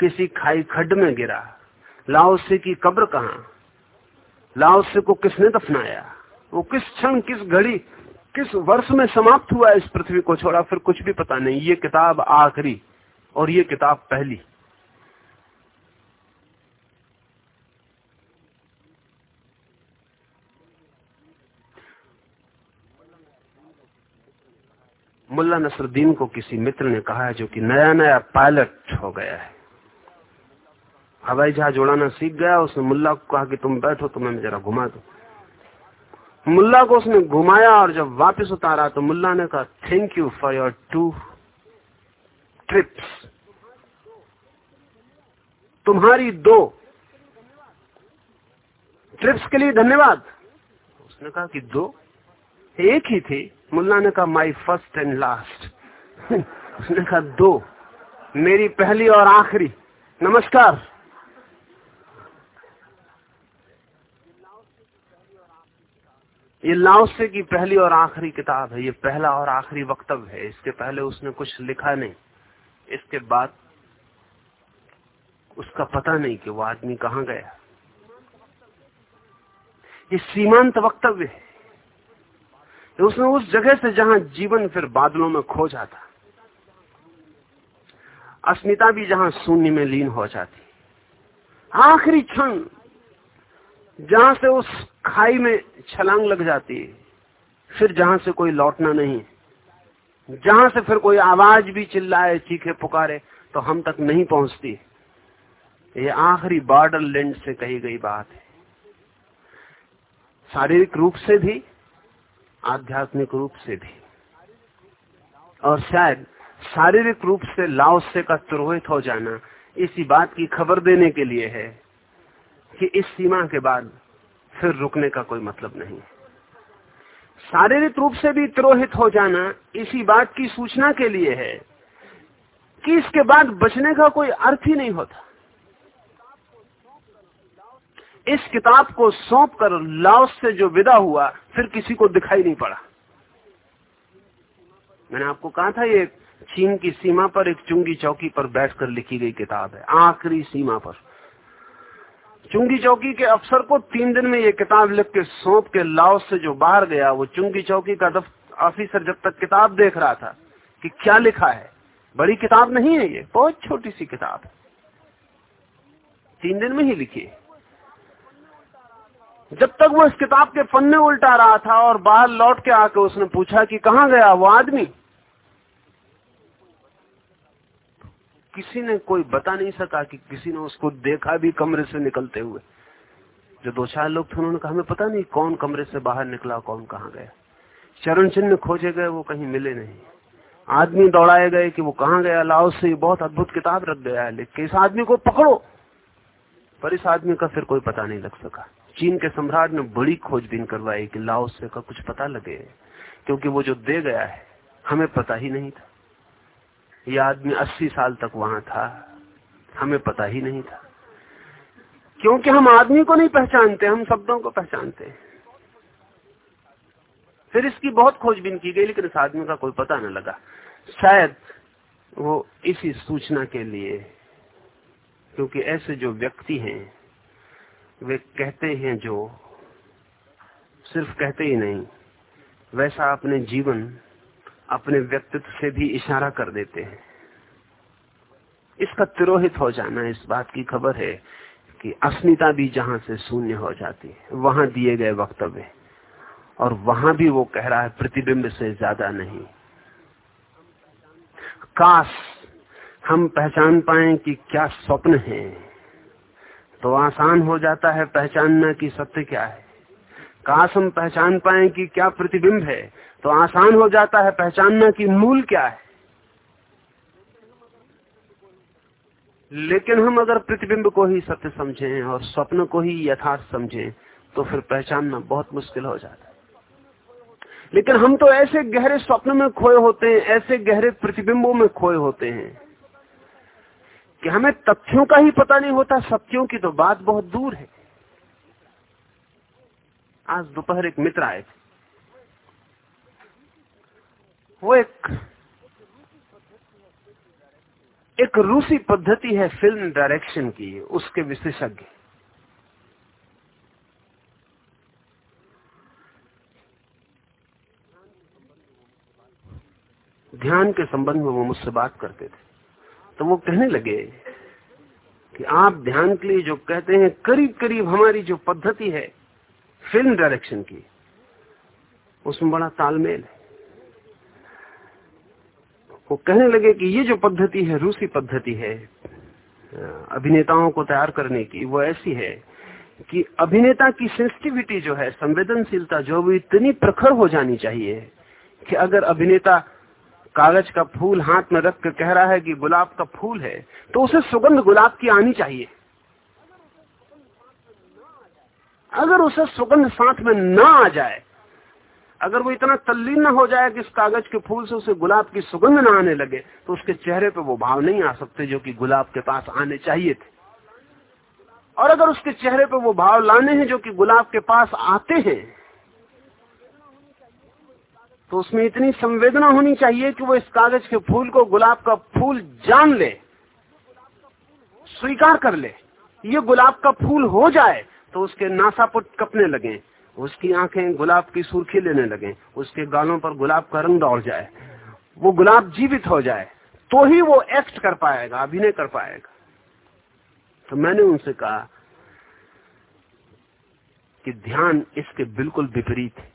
किसी खाई खड्ड में गिरा? लाओसे की कब्र कहा? लाओसे को किसने दफनाया? वो किस क्षण, किस घड़ी, किस वर्ष में समाप्त हुआ इस पृथ्वी को छोड़ा? फिर कुछ भी पता नहीं। ये किताब आखिरी और ये किताब पहली। मुल्ला नसरुद्दीन को किसी मित्र ने कहा है जो कि नया नया पायलट हो गया है। हवाई जहाज़ उड़ाना सीख गया, उसने मुल्ला को कहा कि तुम बैठो तो मैं जरा घुमा दो। मुल्ला को उसने घुमाया और जब वापस उतारा तो मुल्ला ने कहा thank you for your two trips तुम्हारी दो ट्रिप्स के लिए धन्यवाद. उसने कहा कि दो? एक ही थी। मुल्ला ने कहा माई फ़र्स्ट एंड लास्ट उसने कहा, दो, मेरी पहली और आखिरी। नमस्कार. ये लाओसे की पहली और आखिरी किताब है, ये पहला और आखिरी वक्तव्य है। इसके पहले उसने कुछ लिखा नहीं। इसके बाद उसका पता नहीं कि वो आदमी कहाँ गया। ये सीमांत वक्तव्य है। उसने उस जगह से जहाँ जीवन फिर बादलों में खो जाता, अस्मिता भी जहाँ शून्य में लीन हो जाती। आखिरी क्षण जहाँ से उस खाई में छलांग लग जाती है फिर जहाँ से कोई लौटना नहीं, जहाँ से फिर कोई आवाज़ भी चिल्लाए, चीखे पुकारे तो हम तक नहीं पहुँचती। ये आखिरी बॉर्डर लैंड से कही गई बात है। शारीरिक रूप से भी आध्यात्मिक रूप से भी। और शायद शारीरिक रूप से लाओसे का तुरोहित हो जाना इसी बात की खबर देने के लिए है कि इस सीमा के बाद फिर रुकने का कोई मतलब नहीं। शारीरिक रूप से भी तिरोहित हो जाना इसी बात की सूचना के लिए है कि इसके बाद बचने का कोई अर्थ ही नहीं होता। इस किताब को सौंप कर लाओस से जो विदा हुआ, फिर किसी को दिखाई नहीं पड़ा। मैंने आपको कहा था, ये चीन की सीमा पर, एक चुंगी चौकी पर बैठकर लिखी गई किताब है, आखिरी सीमा पर। चुंगी चौकी के अफसर को तीन दिन में ये किताब लिख के सौंप के लाओस से जो बाहर गया, वो चुंगी चौकी का ऑफिसर जब तक किताब देख रहा था कि क्या लिखा है, बड़ी किताब नहीं है ये, बहुत छोटी सी किताब। है तीन दिन में ही लिखी जब तक वो इस किताब के पन्ने उल्टा रहा था और बाहर लौट के आके उसने पूछा कि कहा गया वो आदमी? किसी ने कोई बता नहीं सका कि किसी ने उसको देखा भी कमरे से निकलते हुए। जो दो चार लोग थे, उन्होंने कहा, हमें पता नहीं कौन कमरे से बाहर निकला, कौन कहा गया। चरण चिन्ह खोजे गए, वो कहीं मिले नहीं। आदमी दौड़ाए गए कि वो कहा गया? लाओ से बहुत अद्भुत किताब रख गया है, लेकिन इस आदमी को पकड़ो। पर इस आदमी का फिर कोई पता नहीं लग सका। चीन के सम्राट ने बड़ी खोजबीन करवाई कि लाओ से का कुछ पता लगे, क्योंकि वो जो दे गया है, हमें पता ही नहीं था। ये आदमी 80 साल तक वहाँ था, हमें पता ही नहीं था। क्योंकि हम आदमी को नहीं पहचानते, हम शब्दों को पहचानते। फिर इसकी बहुत खोजबीन की गई, लेकिन इस आदमी का कोई पता न लगा। शायद वो इसी सूचना के लिए, क्योंकि ऐसे जो व्यक्ति हैं वे कहते हैं जो, सिर्फ़ कहते ही नहीं, वैसा अपने जीवन, अपने व्यक्तित्व से भी इशारा कर देते हैं। इसका तिरोहित हो जाना इस बात की खबर है कि अस्मिता भी जहाँ से शून्य हो जाती है, वहाँ दिए गए वक्तव्य। और वहाँ भी वो कह रहा है, प्रतिबिंब से ज़्यादा नहीं। काश हम पहचान पाए कि क्या स्वप्न है तो आसान हो जाता है पहचानना कि सत्य क्या है। काश हम पहचान पाए कि क्या प्रतिबिंब है तो आसान हो जाता है पहचानना कि मूल क्या है। लेकिन हम अगर प्रतिबिंब को ही सत्य समझें और स्वप्न को ही यथार्थ समझें तो फिर पहचानना बहुत मुश्किल हो जाता है। लेकिन हम तो ऐसे गहरे स्वप्न में खोए होते हैं, ऐसे गहरे प्रतिबिंबों में खोए होते हैं कि हमें तथ्यों का ही पता नहीं होता, सत्यों की तो बात बहुत दूर है। आज दोपहर एक मित्र आए थे। वो एक एक रूसी पद्धति है फ़िल्म डायरेक्शन की, उसके विशेषज्ञ। ध्यान के संबंध में वो मुझसे बात करते थे। तो वो कहने लगे कि आप ध्यान के लिए जो कहते हैं करीब करीब हमारी जो पद्धति है फ़िल्म डायरेक्शन की, उसमें बड़ा तालमेल है। वो कहने लगे कि ये जो पद्धति है, रूसी पद्धति है, अभिनेताओं को तैयार करने की, वो ऐसी है कि अभिनेता की सेंसिटिविटी जो है, संवेदनशीलता जो वो इतनी प्रखर हो जानी चाहिए कि अगर अभिनेता कागज़ का फूल हाथ में रख कर कह रहा है कि गुलाब का फूल है तो उसे सुगंध गुलाब की आनी चाहिए। अगर उसे सुगंध साथ में ना आ जाए, अगर वो इतना तल्लीन न हो जाए कि इस कागज़ के फूल से उसे गुलाब की सुगंध न आने लगे तो उसके चेहरे पे वो भाव नहीं आ सकते जो कि गुलाब के पास आने चाहिए थे। और अगर उसके चेहरे पे वो भाव लाने हैं जो कि गुलाब के पास आते हैं तो उसमें इतनी संवेदना होनी चाहिए कि वो इस कागज़ के फूल को, गुलाब का फूल जान ले, स्वीकार कर ले। ये गुलाब का फूल हो जाए तो उसके नासापुट कपने लगे, उसकी आँखें गुलाब की सुर्खी लेने लगे, उसके गालों पर गुलाब का रंग दौड़ जाए, वो गुलाब जीवित हो जाए तो ही वो एक्ट कर पाएगा, अभिनय कर पाएगा। तो मैंने उनसे कहा कि ध्यान इसके बिल्कुल विपरीत है।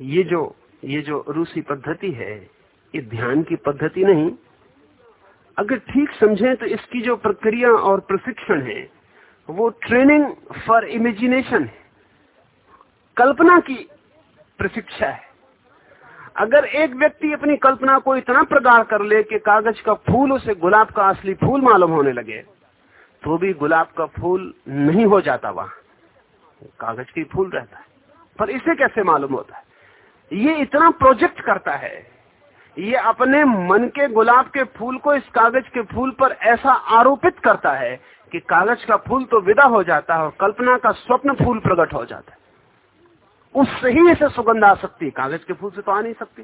ये जो ये जो रूसी पद्धति है, ये ध्यान की पद्धति नहीं। अगर ठीक समझें तो इसकी जो प्रक्रिया और प्रशिक्षण है, वो ट्रेनिंग फॉर इमेजिनेशन है। कल्पना की प्रशिक्षा है। अगर एक व्यक्ति अपनी कल्पना को इतना प्रगाढ़ कर ले कि कागज़ का फूल उसे गुलाब का असली फूल मालूम होने लगे तो भी गुलाब का फूल नहीं हो जाता वहाँ। कागज़ की फूल रहता है। पर इसे कैसे मालूम होता है? ये इतना प्रोजेक्ट करता है। ये अपने मन के गुलाब के फूल को इस कागज़ के फूल पर ऐसा आरोपित करता है कि कागज़ का फूल तो विदा हो जाता है और कल्पना का स्वप्न फूल प्रकट हो जाता है। उससे ही इसे सुगंध आ सकती है। कागज़ के फूल से तो आ नहीं सकती।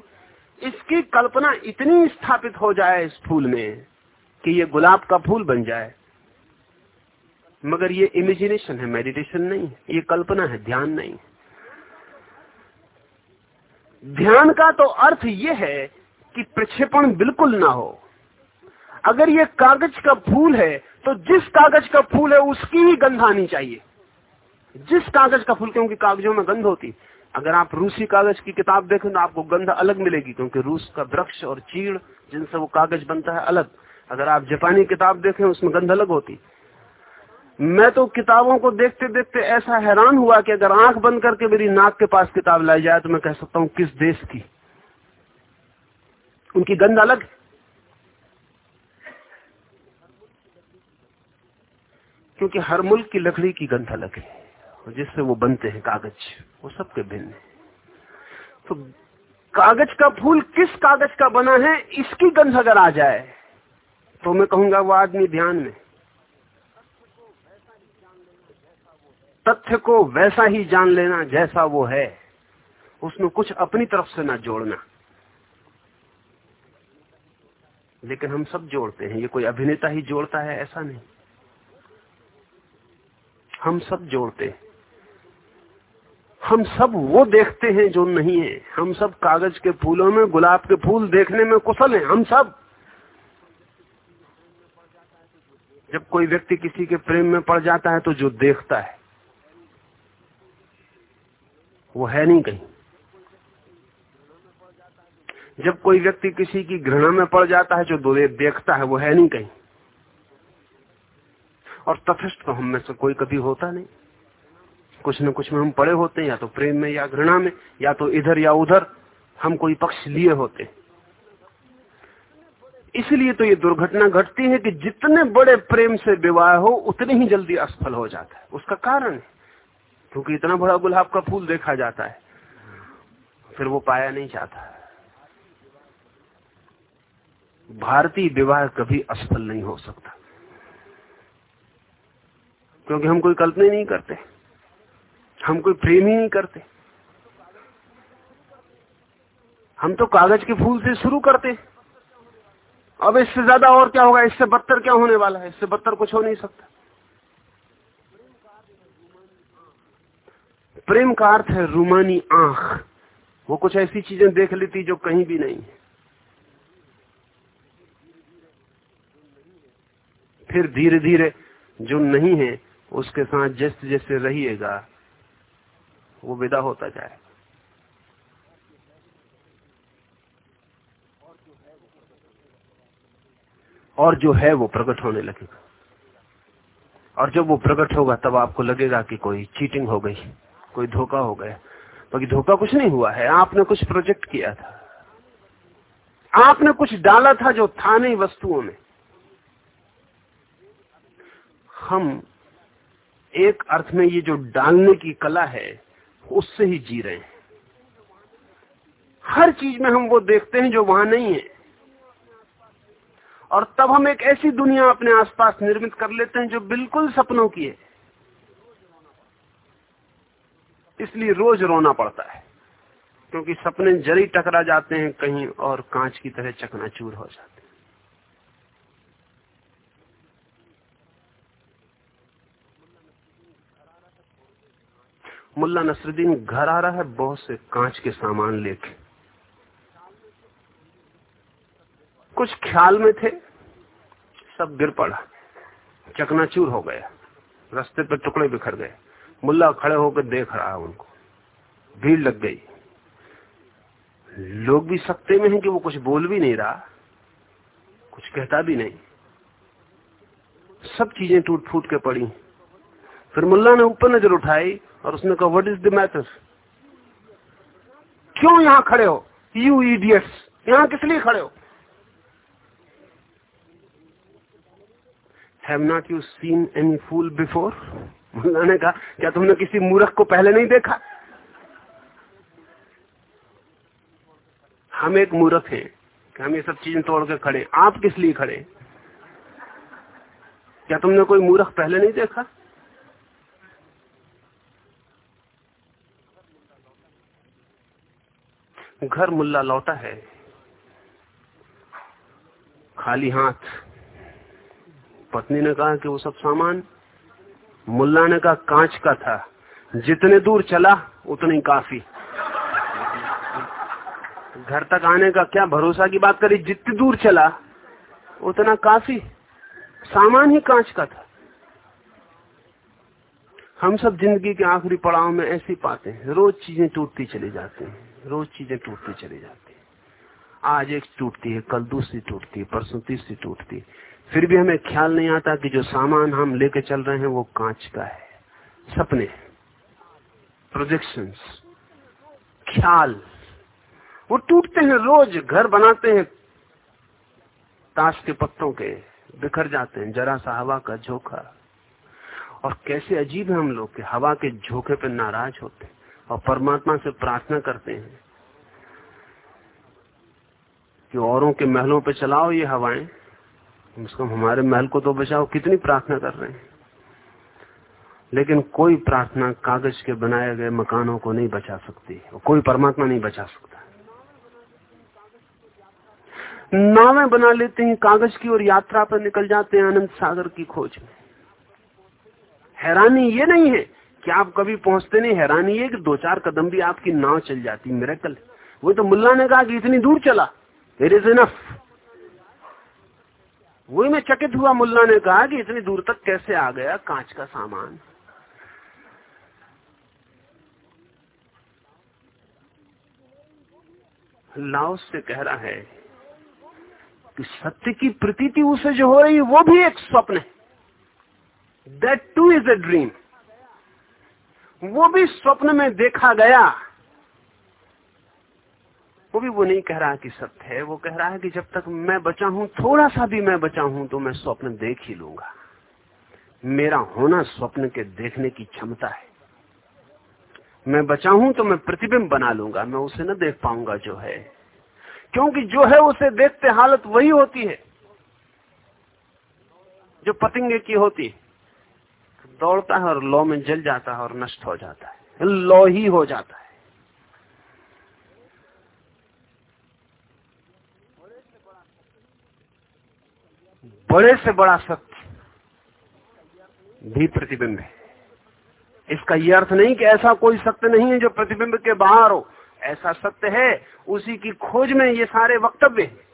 इसकी कल्पना इतनी स्थापित हो जाए इस फूल में कि ये गुलाब का फूल बन जाए। मगर ये इमेजिनेशन है मेडिटेशन नहीं। है ये कल्पना है, ध्यान नहीं। ध्यान का तो अर्थ यह है कि प्रक्षेपण बिल्कुल ना हो। अगर ये कागज़ का फूल है तो जिस कागज़ का फूल है, उसकी ही गंध आनी चाहिए। जिस कागज़ का फूल, क्योंकि कागजों में गंध होती। अगर आप रूसी कागज़ की किताब देखें तो आपको गंध अलग मिलेगी, क्योंकि रूस का वृक्ष और चीड़, जिनसे वो कागज़ बनता है, अलग। अगर आप जापानी किताब देखें, उसमें गंध अलग होती। मैं तो किताबों को देखते देखते ऐसा हैरान हुआ कि अगर आँख बंद करके मेरी नाक के पास किताब लाई जाए तो मैं कह सकता हूँ किस देश की? उनकी गंध अलग है। क्योंकि हर मुल्क की लकड़ी की गंध अलग है, और जिससे वो बनते हैं कागज़, वो सबके भिन्न है। तो कागज़ का फूल किस कागज़ का बना है, इसकी गंध अगर आ जाए तो मैं कहूँगा वो आदमी ध्यान में तथ्य को वैसा ही जान लेना जैसा वो है। उसमें कुछ अपनी तरफ़ से ना जोड़ना। लेकिन हम सब जोड़ते हैं। ये कोई अभिनेता ही जोड़ता है, ऐसा नहीं। हम सब जोड़ते हैं। हम सब वो देखते हैं जो नहीं है। हम सब कागज़ के फूलों में, गुलाब के फूल देखने में कुशल हैं। हम सब। जब कोई व्यक्ति किसी के प्रेम में पड़ जाता है तो जो देखता है। वो है नहीं कहीं। जब कोई व्यक्ति किसी की घृणा में पड़ जाता है, जो दो देखता है, वो है नहीं कहीं। और तथस्थ तो हम में से कोई कभी होता नहीं। कुछ न कुछ में हम पड़े होते हैं, या तो प्रेम में, या घृणा में, या तो इधर या उधर हम कोई पक्ष लिए होते इसलिए तो ये दुर्घटना घटती है कि जितने बड़े प्रेम से विवाह हो, उतने ही जल्दी असफल हो जाता है। उसका कारण है। क्योंकि इतना बड़ा गुलाब का फूल देखा जाता है। फिर वो पाया नहीं जाता। भारतीय विवाह कभी असफल नहीं हो सकता। क्योंकि हम कोई कल्पना नहीं करते। हम कोई प्रेम ही नहीं करते। हम तो कागज़ के फूल से शुरू करते। अब इससे ज़्यादा और क्या होगा? इससे बदतर क्या होने वाला है? इससे बदतर कुछ हो नहीं सकता। प्रेम का अर्थ है रूमानी आँख। वो कुछ ऐसी चीज़ें देख लेती जो कहीं भी नहीं। है फिर धीरे धीरे जो नहीं है, उसके साथ जैसे जैसे रहिएगा, वो विदा होता जाएगा और जो है वो प्रकट होने लगेगा। और जब वो प्रकट होगा, तब आपको लगेगा कि कोई चीटिंग हो गई। कोई धोखा हो गया। बाकी धोखा कुछ नहीं हुआ है। आपने कुछ प्रोजेक्ट किया था। आपने कुछ डाला था जो था नहीं वस्तुओं में। हम एक अर्थ में ये जो डालने की कला है, उससे ही जी रहे हैं। हर चीज़ में हम वो देखते हैं जो वहाँ नहीं है। और तब हम एक ऐसी दुनिया अपने आसपास निर्मित कर लेते हैं जो बिल्कुल सपनों की है। इसलिए रोज रोना पड़ता है। क्योंकि सपने जरी टकरा जाते हैं, कहीं और कांच की तरह चकनाचूर हो जाते हैं। मुल्ला नसरुद्दीन घर आ रहा है, बहुत से कांच के सामान लेके। कुछ ख्याल में थे, सब गिर पड़ा, चकनाचूर हो गया, रास्ते पे टुकड़े बिखर गए। मुल्ला खड़े होकर देख रहा है उनको। भीड़ लग गई। लोग भी सकते में हैं कि वो कुछ बोल भी नहीं रहा, कुछ कहता भी नहीं। सब चीज़ें टूट फूट के पड़ी। फिर मुल्ला ने ऊपर नज़र उठाई और उसने कहा व्हाट इज़ द मैटर क्यों यहाँ खड़े हो? यू इडियट्स यहाँ किस लिए खड़े हो? Have not you seen any fool before मुल्ला ने कहा, क्या तुमने किसी मूर्ख को पहले नहीं देखा? हम एक मूर्ख हैं कि हम ये सब चीज़ें तोड़ के खड़े आप किस लिए खड़े क्या तुमने कोई मूर्ख पहले नहीं देखा? घर मुल्ला लौटा है। खाली हाथ। पत्नी ने कहा कि वो सब सामान मुल्ला ने कहा कांच का था। जितने दूर चला, उतनी काफ़ी। घर तक आने का क्या भरोसा की बात करी? जितनी दूर चला, उतना काफ़ी। सामान ही कांच का था। हम सब ज़िंदगी के आखिरी पड़ाव में ऐसी पाते हैं। रोज चीज़ें टूटती चली जाती हैं। रोज चीज़ें टूटती चली जाती हैं। आज एक टूटती है, कल दूसरी टूटती है, परसों तीसरी टूटती है। फिर भी हमें ख्याल नहीं आता कि जो सामान हम लेके चल रहे हैं वो कांच का है। सपने प्रोजेक्शंस ख्याल, वो टूटते हैं रोज, घर बनाते हैं। ताश के पत्तों के बिखर जाते हैं, जरा सा हवा का झोंका। और कैसे अजीब है हम लोग के हवा के झोंके पे नाराज़ होते और परमात्मा से प्रार्थना करते हैं कि औरों के महलों पे चलाओ ये हवाएँ। कम से कम हमारे महल को तो बचाओ, कितनी प्रार्थना कर रहे हैं। लेकिन कोई प्रार्थना कागज़ के बनाए गए मकानों को नहीं बचा सकती कोई परमात्मा नहीं बचा सकता। नावें बना लेते हैं कागज़ की और यात्रा पर निकल जाते हैं आनंद सागर की खोज में। हैरानी ये नहीं है कि आप कभी पहुँचते नहीं, हैरानी है कि दो चार कदम भी आपकी नाव चल जाती मेरे वो तो मुल्ला ने कहा कि इतनी दूर चला इट इज़ इनफ वही मैं चकित हुआ, मुल्ला ने कहा कि इतनी दूर तक कैसे आ गया कांच का सामान? लाओस से कह रहा है कि सत्य की प्रतीति उसे जो हो रही, वो भी एक स्वप्न है। That too is a dream वो भी स्वप्न में देखा गया। वो भी वो नहीं कह रहा कि सत्य है, वो कह रहा है कि जब तक मैं बचा हूँ, थोड़ा सा भी मैं बचा हूँ तो मैं स्वप्न देख ही लूँगा। मेरा होना स्वप्न के देखने की क्षमता है। मैं बचा हूँ तो मैं प्रतिबिंब बना लूँगा, मैं उसे न देख पाऊँगा जो है। क्योंकि जो है उसे देखते हालत वही होती है, जो पतिंगे की होती दौड़ता है और लौ में जल जाता है और नष्ट हो जाता है, लौ ही हो जाता है। बड़े से बड़ा सत्य भी प्रतिबिंब है। इसका यह अर्थ नहीं कि ऐसा कोई सत्य नहीं है जो प्रतिबिंब के बाहर हो। ऐसा सत्य है उसी की खोज में ये सारे वक्तव्य हैं।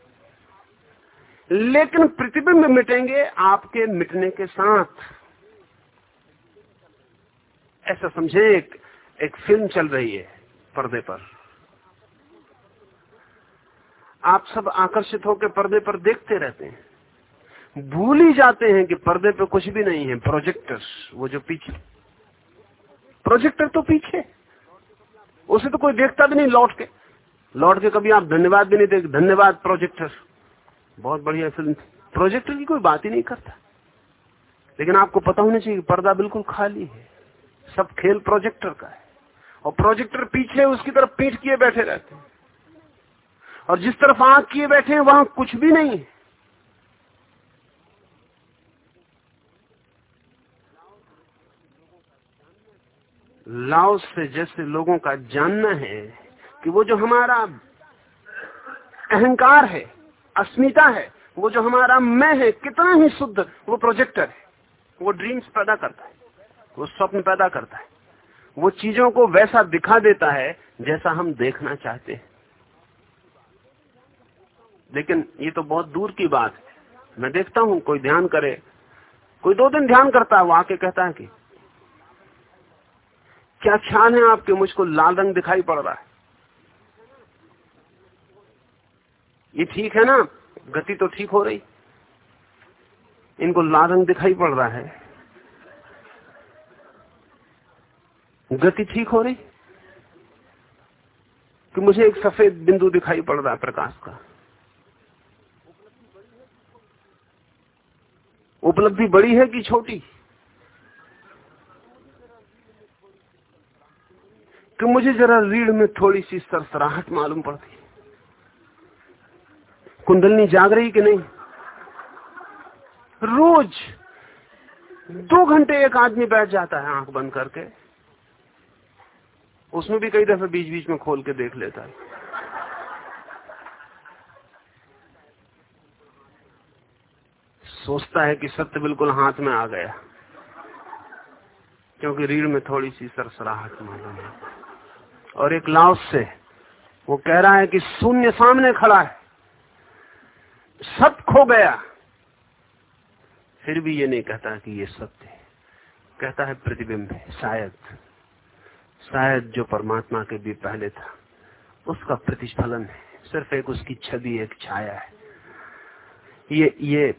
लेकिन प्रतिबिंब मिटेंगे आपके मिटने के साथ। ऐसा समझे एक, एक फ़िल्म चल रही है पर्दे पर। आप सब आकर्षित होकर पर्दे पर देखते रहते हैं। भूल ही जाते हैं कि पर्दे पे कुछ भी नहीं है प्रोजेक्टर वो जो पीछे। प्रोजेक्टर तो पीछे। उसे तो कोई देखता भी नहीं लौट के। लौट के कभी आप धन्यवाद भी नहीं देख, धन्यवाद प्रोजेक्टर बहुत बढ़िया फ़िल्म प्रोजेक्टर की कोई बात ही नहीं करता। लेकिन आपको पता होना चाहिए पर्दा बिल्कुल खाली है। सब खेल प्रोजेक्टर का है। और प्रोजेक्टर पीछे उसकी तरफ़ पीठ किए बैठे रहते हैं। और जिस तरफ़ आँख किए बैठे हैं, वहाँ कुछ भी नहीं है। लाओ से जैसे लोगों का जानना है कि वो जो हमारा अहंकार है, अस्मिता है, वो जो हमारा मैं है, कितना ही शुद्ध वो प्रोजेक्टर है, वो ड्रीम्स पैदा करता है, वो स्वप्न पैदा करता है, वो चीज़ों को वैसा दिखा देता है जैसा हम देखना चाहते हैं। लेकिन ये तो बहुत दूर की बात है। मैं देखता हूँ, कोई ध्यान करे। कोई दो दिन ध्यान करता है, वो आके कहता है कि, क्या ख्याल है आपके? मुझको लाल रंग दिखाई पड़ रहा है। ये ठीक है ना? गति तो ठीक हो रही। इनको लाल रंग दिखाई पड़ रहा है। गति ठीक हो रही? कि मुझे एक सफ़ेद बिंदु दिखाई पड़ रहा है प्रकाश का। उपलब्धि बड़ी है कि छोटी? कि मुझे जरा रीढ़ में थोड़ी सी सरसराहट मालूम पड़ती। कुंडलनी जाग रही कि नहीं? रोज दो घंटे एक आदमी बैठ जाता है आँख बंद करके। उसमें भी कई दफे बीच बीच में खोल के देख लेता है। सोचता है कि सत्य बिल्कुल हाथ में आ गया। क्योंकि रीढ़ में थोड़ी सी सरसराहट मालूम है। और एक लाउस से वो कह रहा है कि शून्य सामने खड़ा है। सब खो गया। फिर भी ये नहीं कहता कि ये सत्य है। कहता है प्रतिबिंब है, शायद। शायद जो परमात्मा के भी पहले था, उसका प्रतिफलन है। सिर्फ़ एक उसकी छवि, एक छाया है। ये ये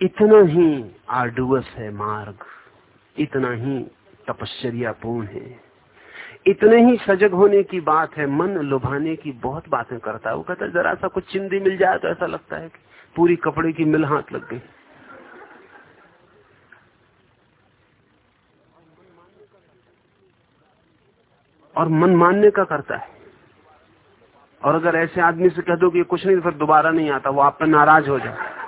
इतना ही आर्डुअस है मार्ग, इतना ही तपश्चर्या पूर्ण है। इतने ही सजग होने की बात है, मन लुभाने की बहुत बातें करता है। वो कहता है, जरा सा कुछ चिंदी मिल जाए तो ऐसा लगता है कि पूरी कपड़े की मिल हाथ लग गई। और मन मानने का करता है। और अगर ऐसे आदमी से कह दो कि कुछ नहीं तो फिर दोबारा नहीं आता, वो आप पर नाराज़ हो जाए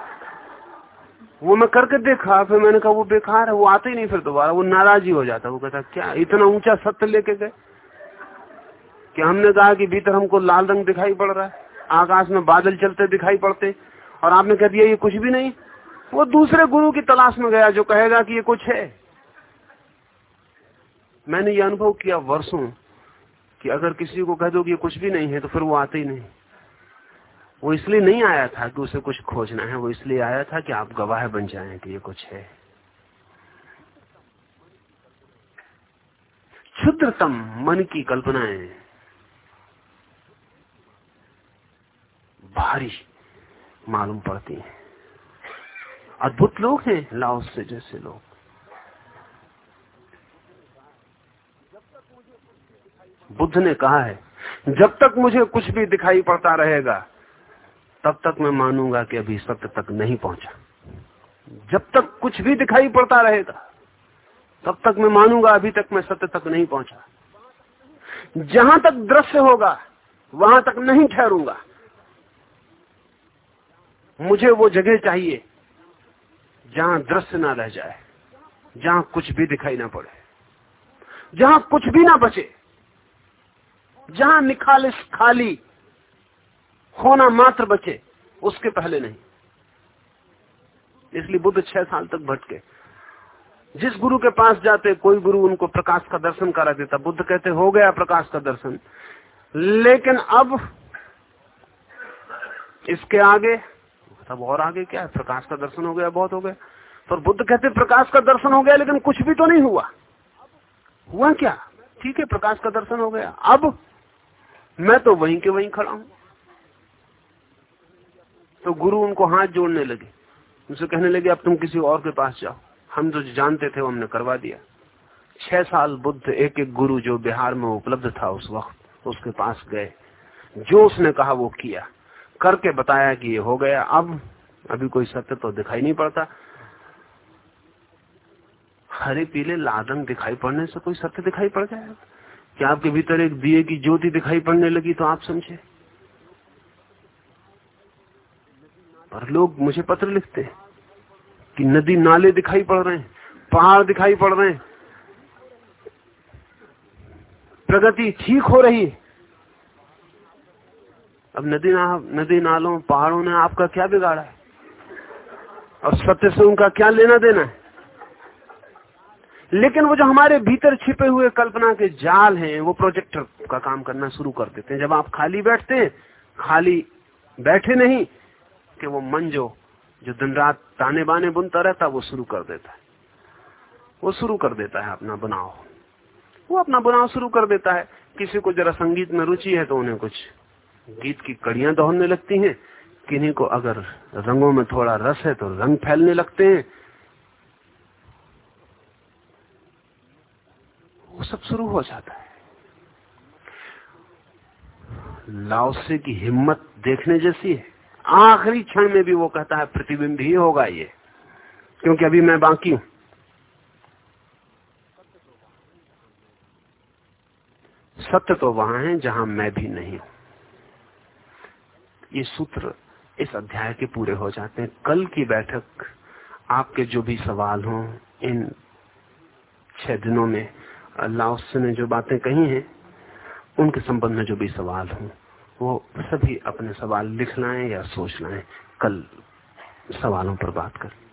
वो मैं करके देखा, फिर मैंने कहा, वो बेकार है, वो आते ही नहीं फिर दोबारा, वो नाराज़ ही जाता वो कहता क्या इतना ऊँचा सत्य लेके गए? कि हमने कहा कि भीतर हमको लाल रंग दिखाई पड़ रहा है, आकाश में बादल चलते दिखाई पड़ते, और आपने कह दिया, ये कुछ भी नहीं। वो दूसरे गुरु की तलाश में गया, जो कहेगा कि ये कुछ है। मैंने ये अनुभव किया वर्षों, कि अगर किसी को कह दो कि ये कुछ भी नहीं है तो फिर वो आते ही नहीं। वो इसलिए नहीं आया था कि उसे कुछ खोजना है, वो इसलिए आया था कि आप गवाह बन जाएँ कि ये कुछ है। क्षुद्रतम मन की कल्पनाएँ भारी मालूम पड़ती हैं। अद्भुत लोग हैं लाओस से जैसे लोग। बुद्ध ने कहा है, जब तक मुझे कुछ भी दिखाई पड़ता रहेगा तब तक मैं मानूँगा कि अभी सत्य तक नहीं पहुँचा। जब तक कुछ भी दिखाई पड़ता रहेगा, तब तक मैं मानूँगा अभी तक मैं सत्य तक नहीं पहुँचा। जहाँ तक दृश्य होगा, वहाँ तक नहीं ठहरूँगा। मुझे वो जगह चाहिए जहाँ दृश्य ना रह जाए, जहाँ कुछ भी दिखाई ना पड़े, जहाँ कुछ भी ना बचे, जहाँ निखालिस खाली होना मात्र बचे, उसके पहले नहीं। इसलिए बुद्ध छह साल तक भटके। जिस गुरु के पास जाते, कोई गुरु उनको प्रकाश का दर्शन करा देता। बुद्ध कहते, हो गया प्रकाश का दर्शन। लेकिन अब इसके आगे, तब और आगे क्या है? प्रकाश का दर्शन हो गया, बहुत हो गया। पर बुद्ध कहते, प्रकाश का दर्शन हो गया, लेकिन कुछ भी तो नहीं हुआ। हुआ क्या? ठीक है, प्रकाश का दर्शन हो गया। अब मैं तो वहीं के वहीं खड़ा हूँ। तो गुरु उनको हाथ जोड़ने लगे। उनसे कहने लगे, अब तुम किसी और के पास जाओ। हम जो जानते थे, वो हमने करवा दिया। छह साल बुद्ध एक एक गुरु जो बिहार में उपलब्ध था उस वक्त, उसके पास गए। जो उसने कहा, वो किया। करके बताया कि ये हो गया। अब, अभी कोई सत्य तो दिखाई नहीं पड़ता। हरे पीले लादंग दिखाई पड़ने से कोई सत्य दिखाई पड़ जाएगा क्या आपके भीतर एक दिए की ज्योति दिखाई पड़ने लगी तो आप समझे? और लोग मुझे पत्र लिखते हैं कि नदी नाले दिखाई पड़ रहे हैं, पहाड़ दिखाई पड़ रहे हैं। प्रगति ठीक हो रही है। अब नदी ना, नदी नालों, पहाड़ों ने आपका क्या बिगाड़ा है? और सत्य से उनका क्या लेना देना है? लेकिन वो जो हमारे भीतर छिपे हुए कल्पना के जाल हैं, वो प्रोजेक्टर का काम करना शुरू कर देते हैं। जब आप खाली बैठते हैं, खाली बैठे नहीं कि वो मन जो जो दिन रात ताने बाने बुनता रहता, वो शुरू कर देता है। वो शुरू कर देता है अपना बनाव। वो अपना बनाव शुरू कर देता है। किसी को जरा संगीत में रुचि है तो उन्हें कुछ गीत की कड़ियाँ दोहरने लगती हैं। किन्हीं को अगर रंगों में थोड़ा रस है तो रंग फैलने लगते हैं। वो सब शुरू हो जाता है। लाओसे की हिम्मत देखने जैसी है। आखिरी क्षण में भी वो कहता है, प्रतिबिंब ही होगा ये, क्योंकि अभी मैं बाकी हूँ। सत्य तो वहाँ है जहाँ मैं भी नहीं हूँ। ये सूत्र इस अध्याय के पूरे हो जाते हैं। कल की बैठक आपके जो भी सवाल हों, इन छह दिनों में लाओस ने जो बातें कही हैं, उनके संबंध में जो भी सवाल हों वो सभी अपने सवाल लिखना है या सोचना है? कल सवालों पर बात करें।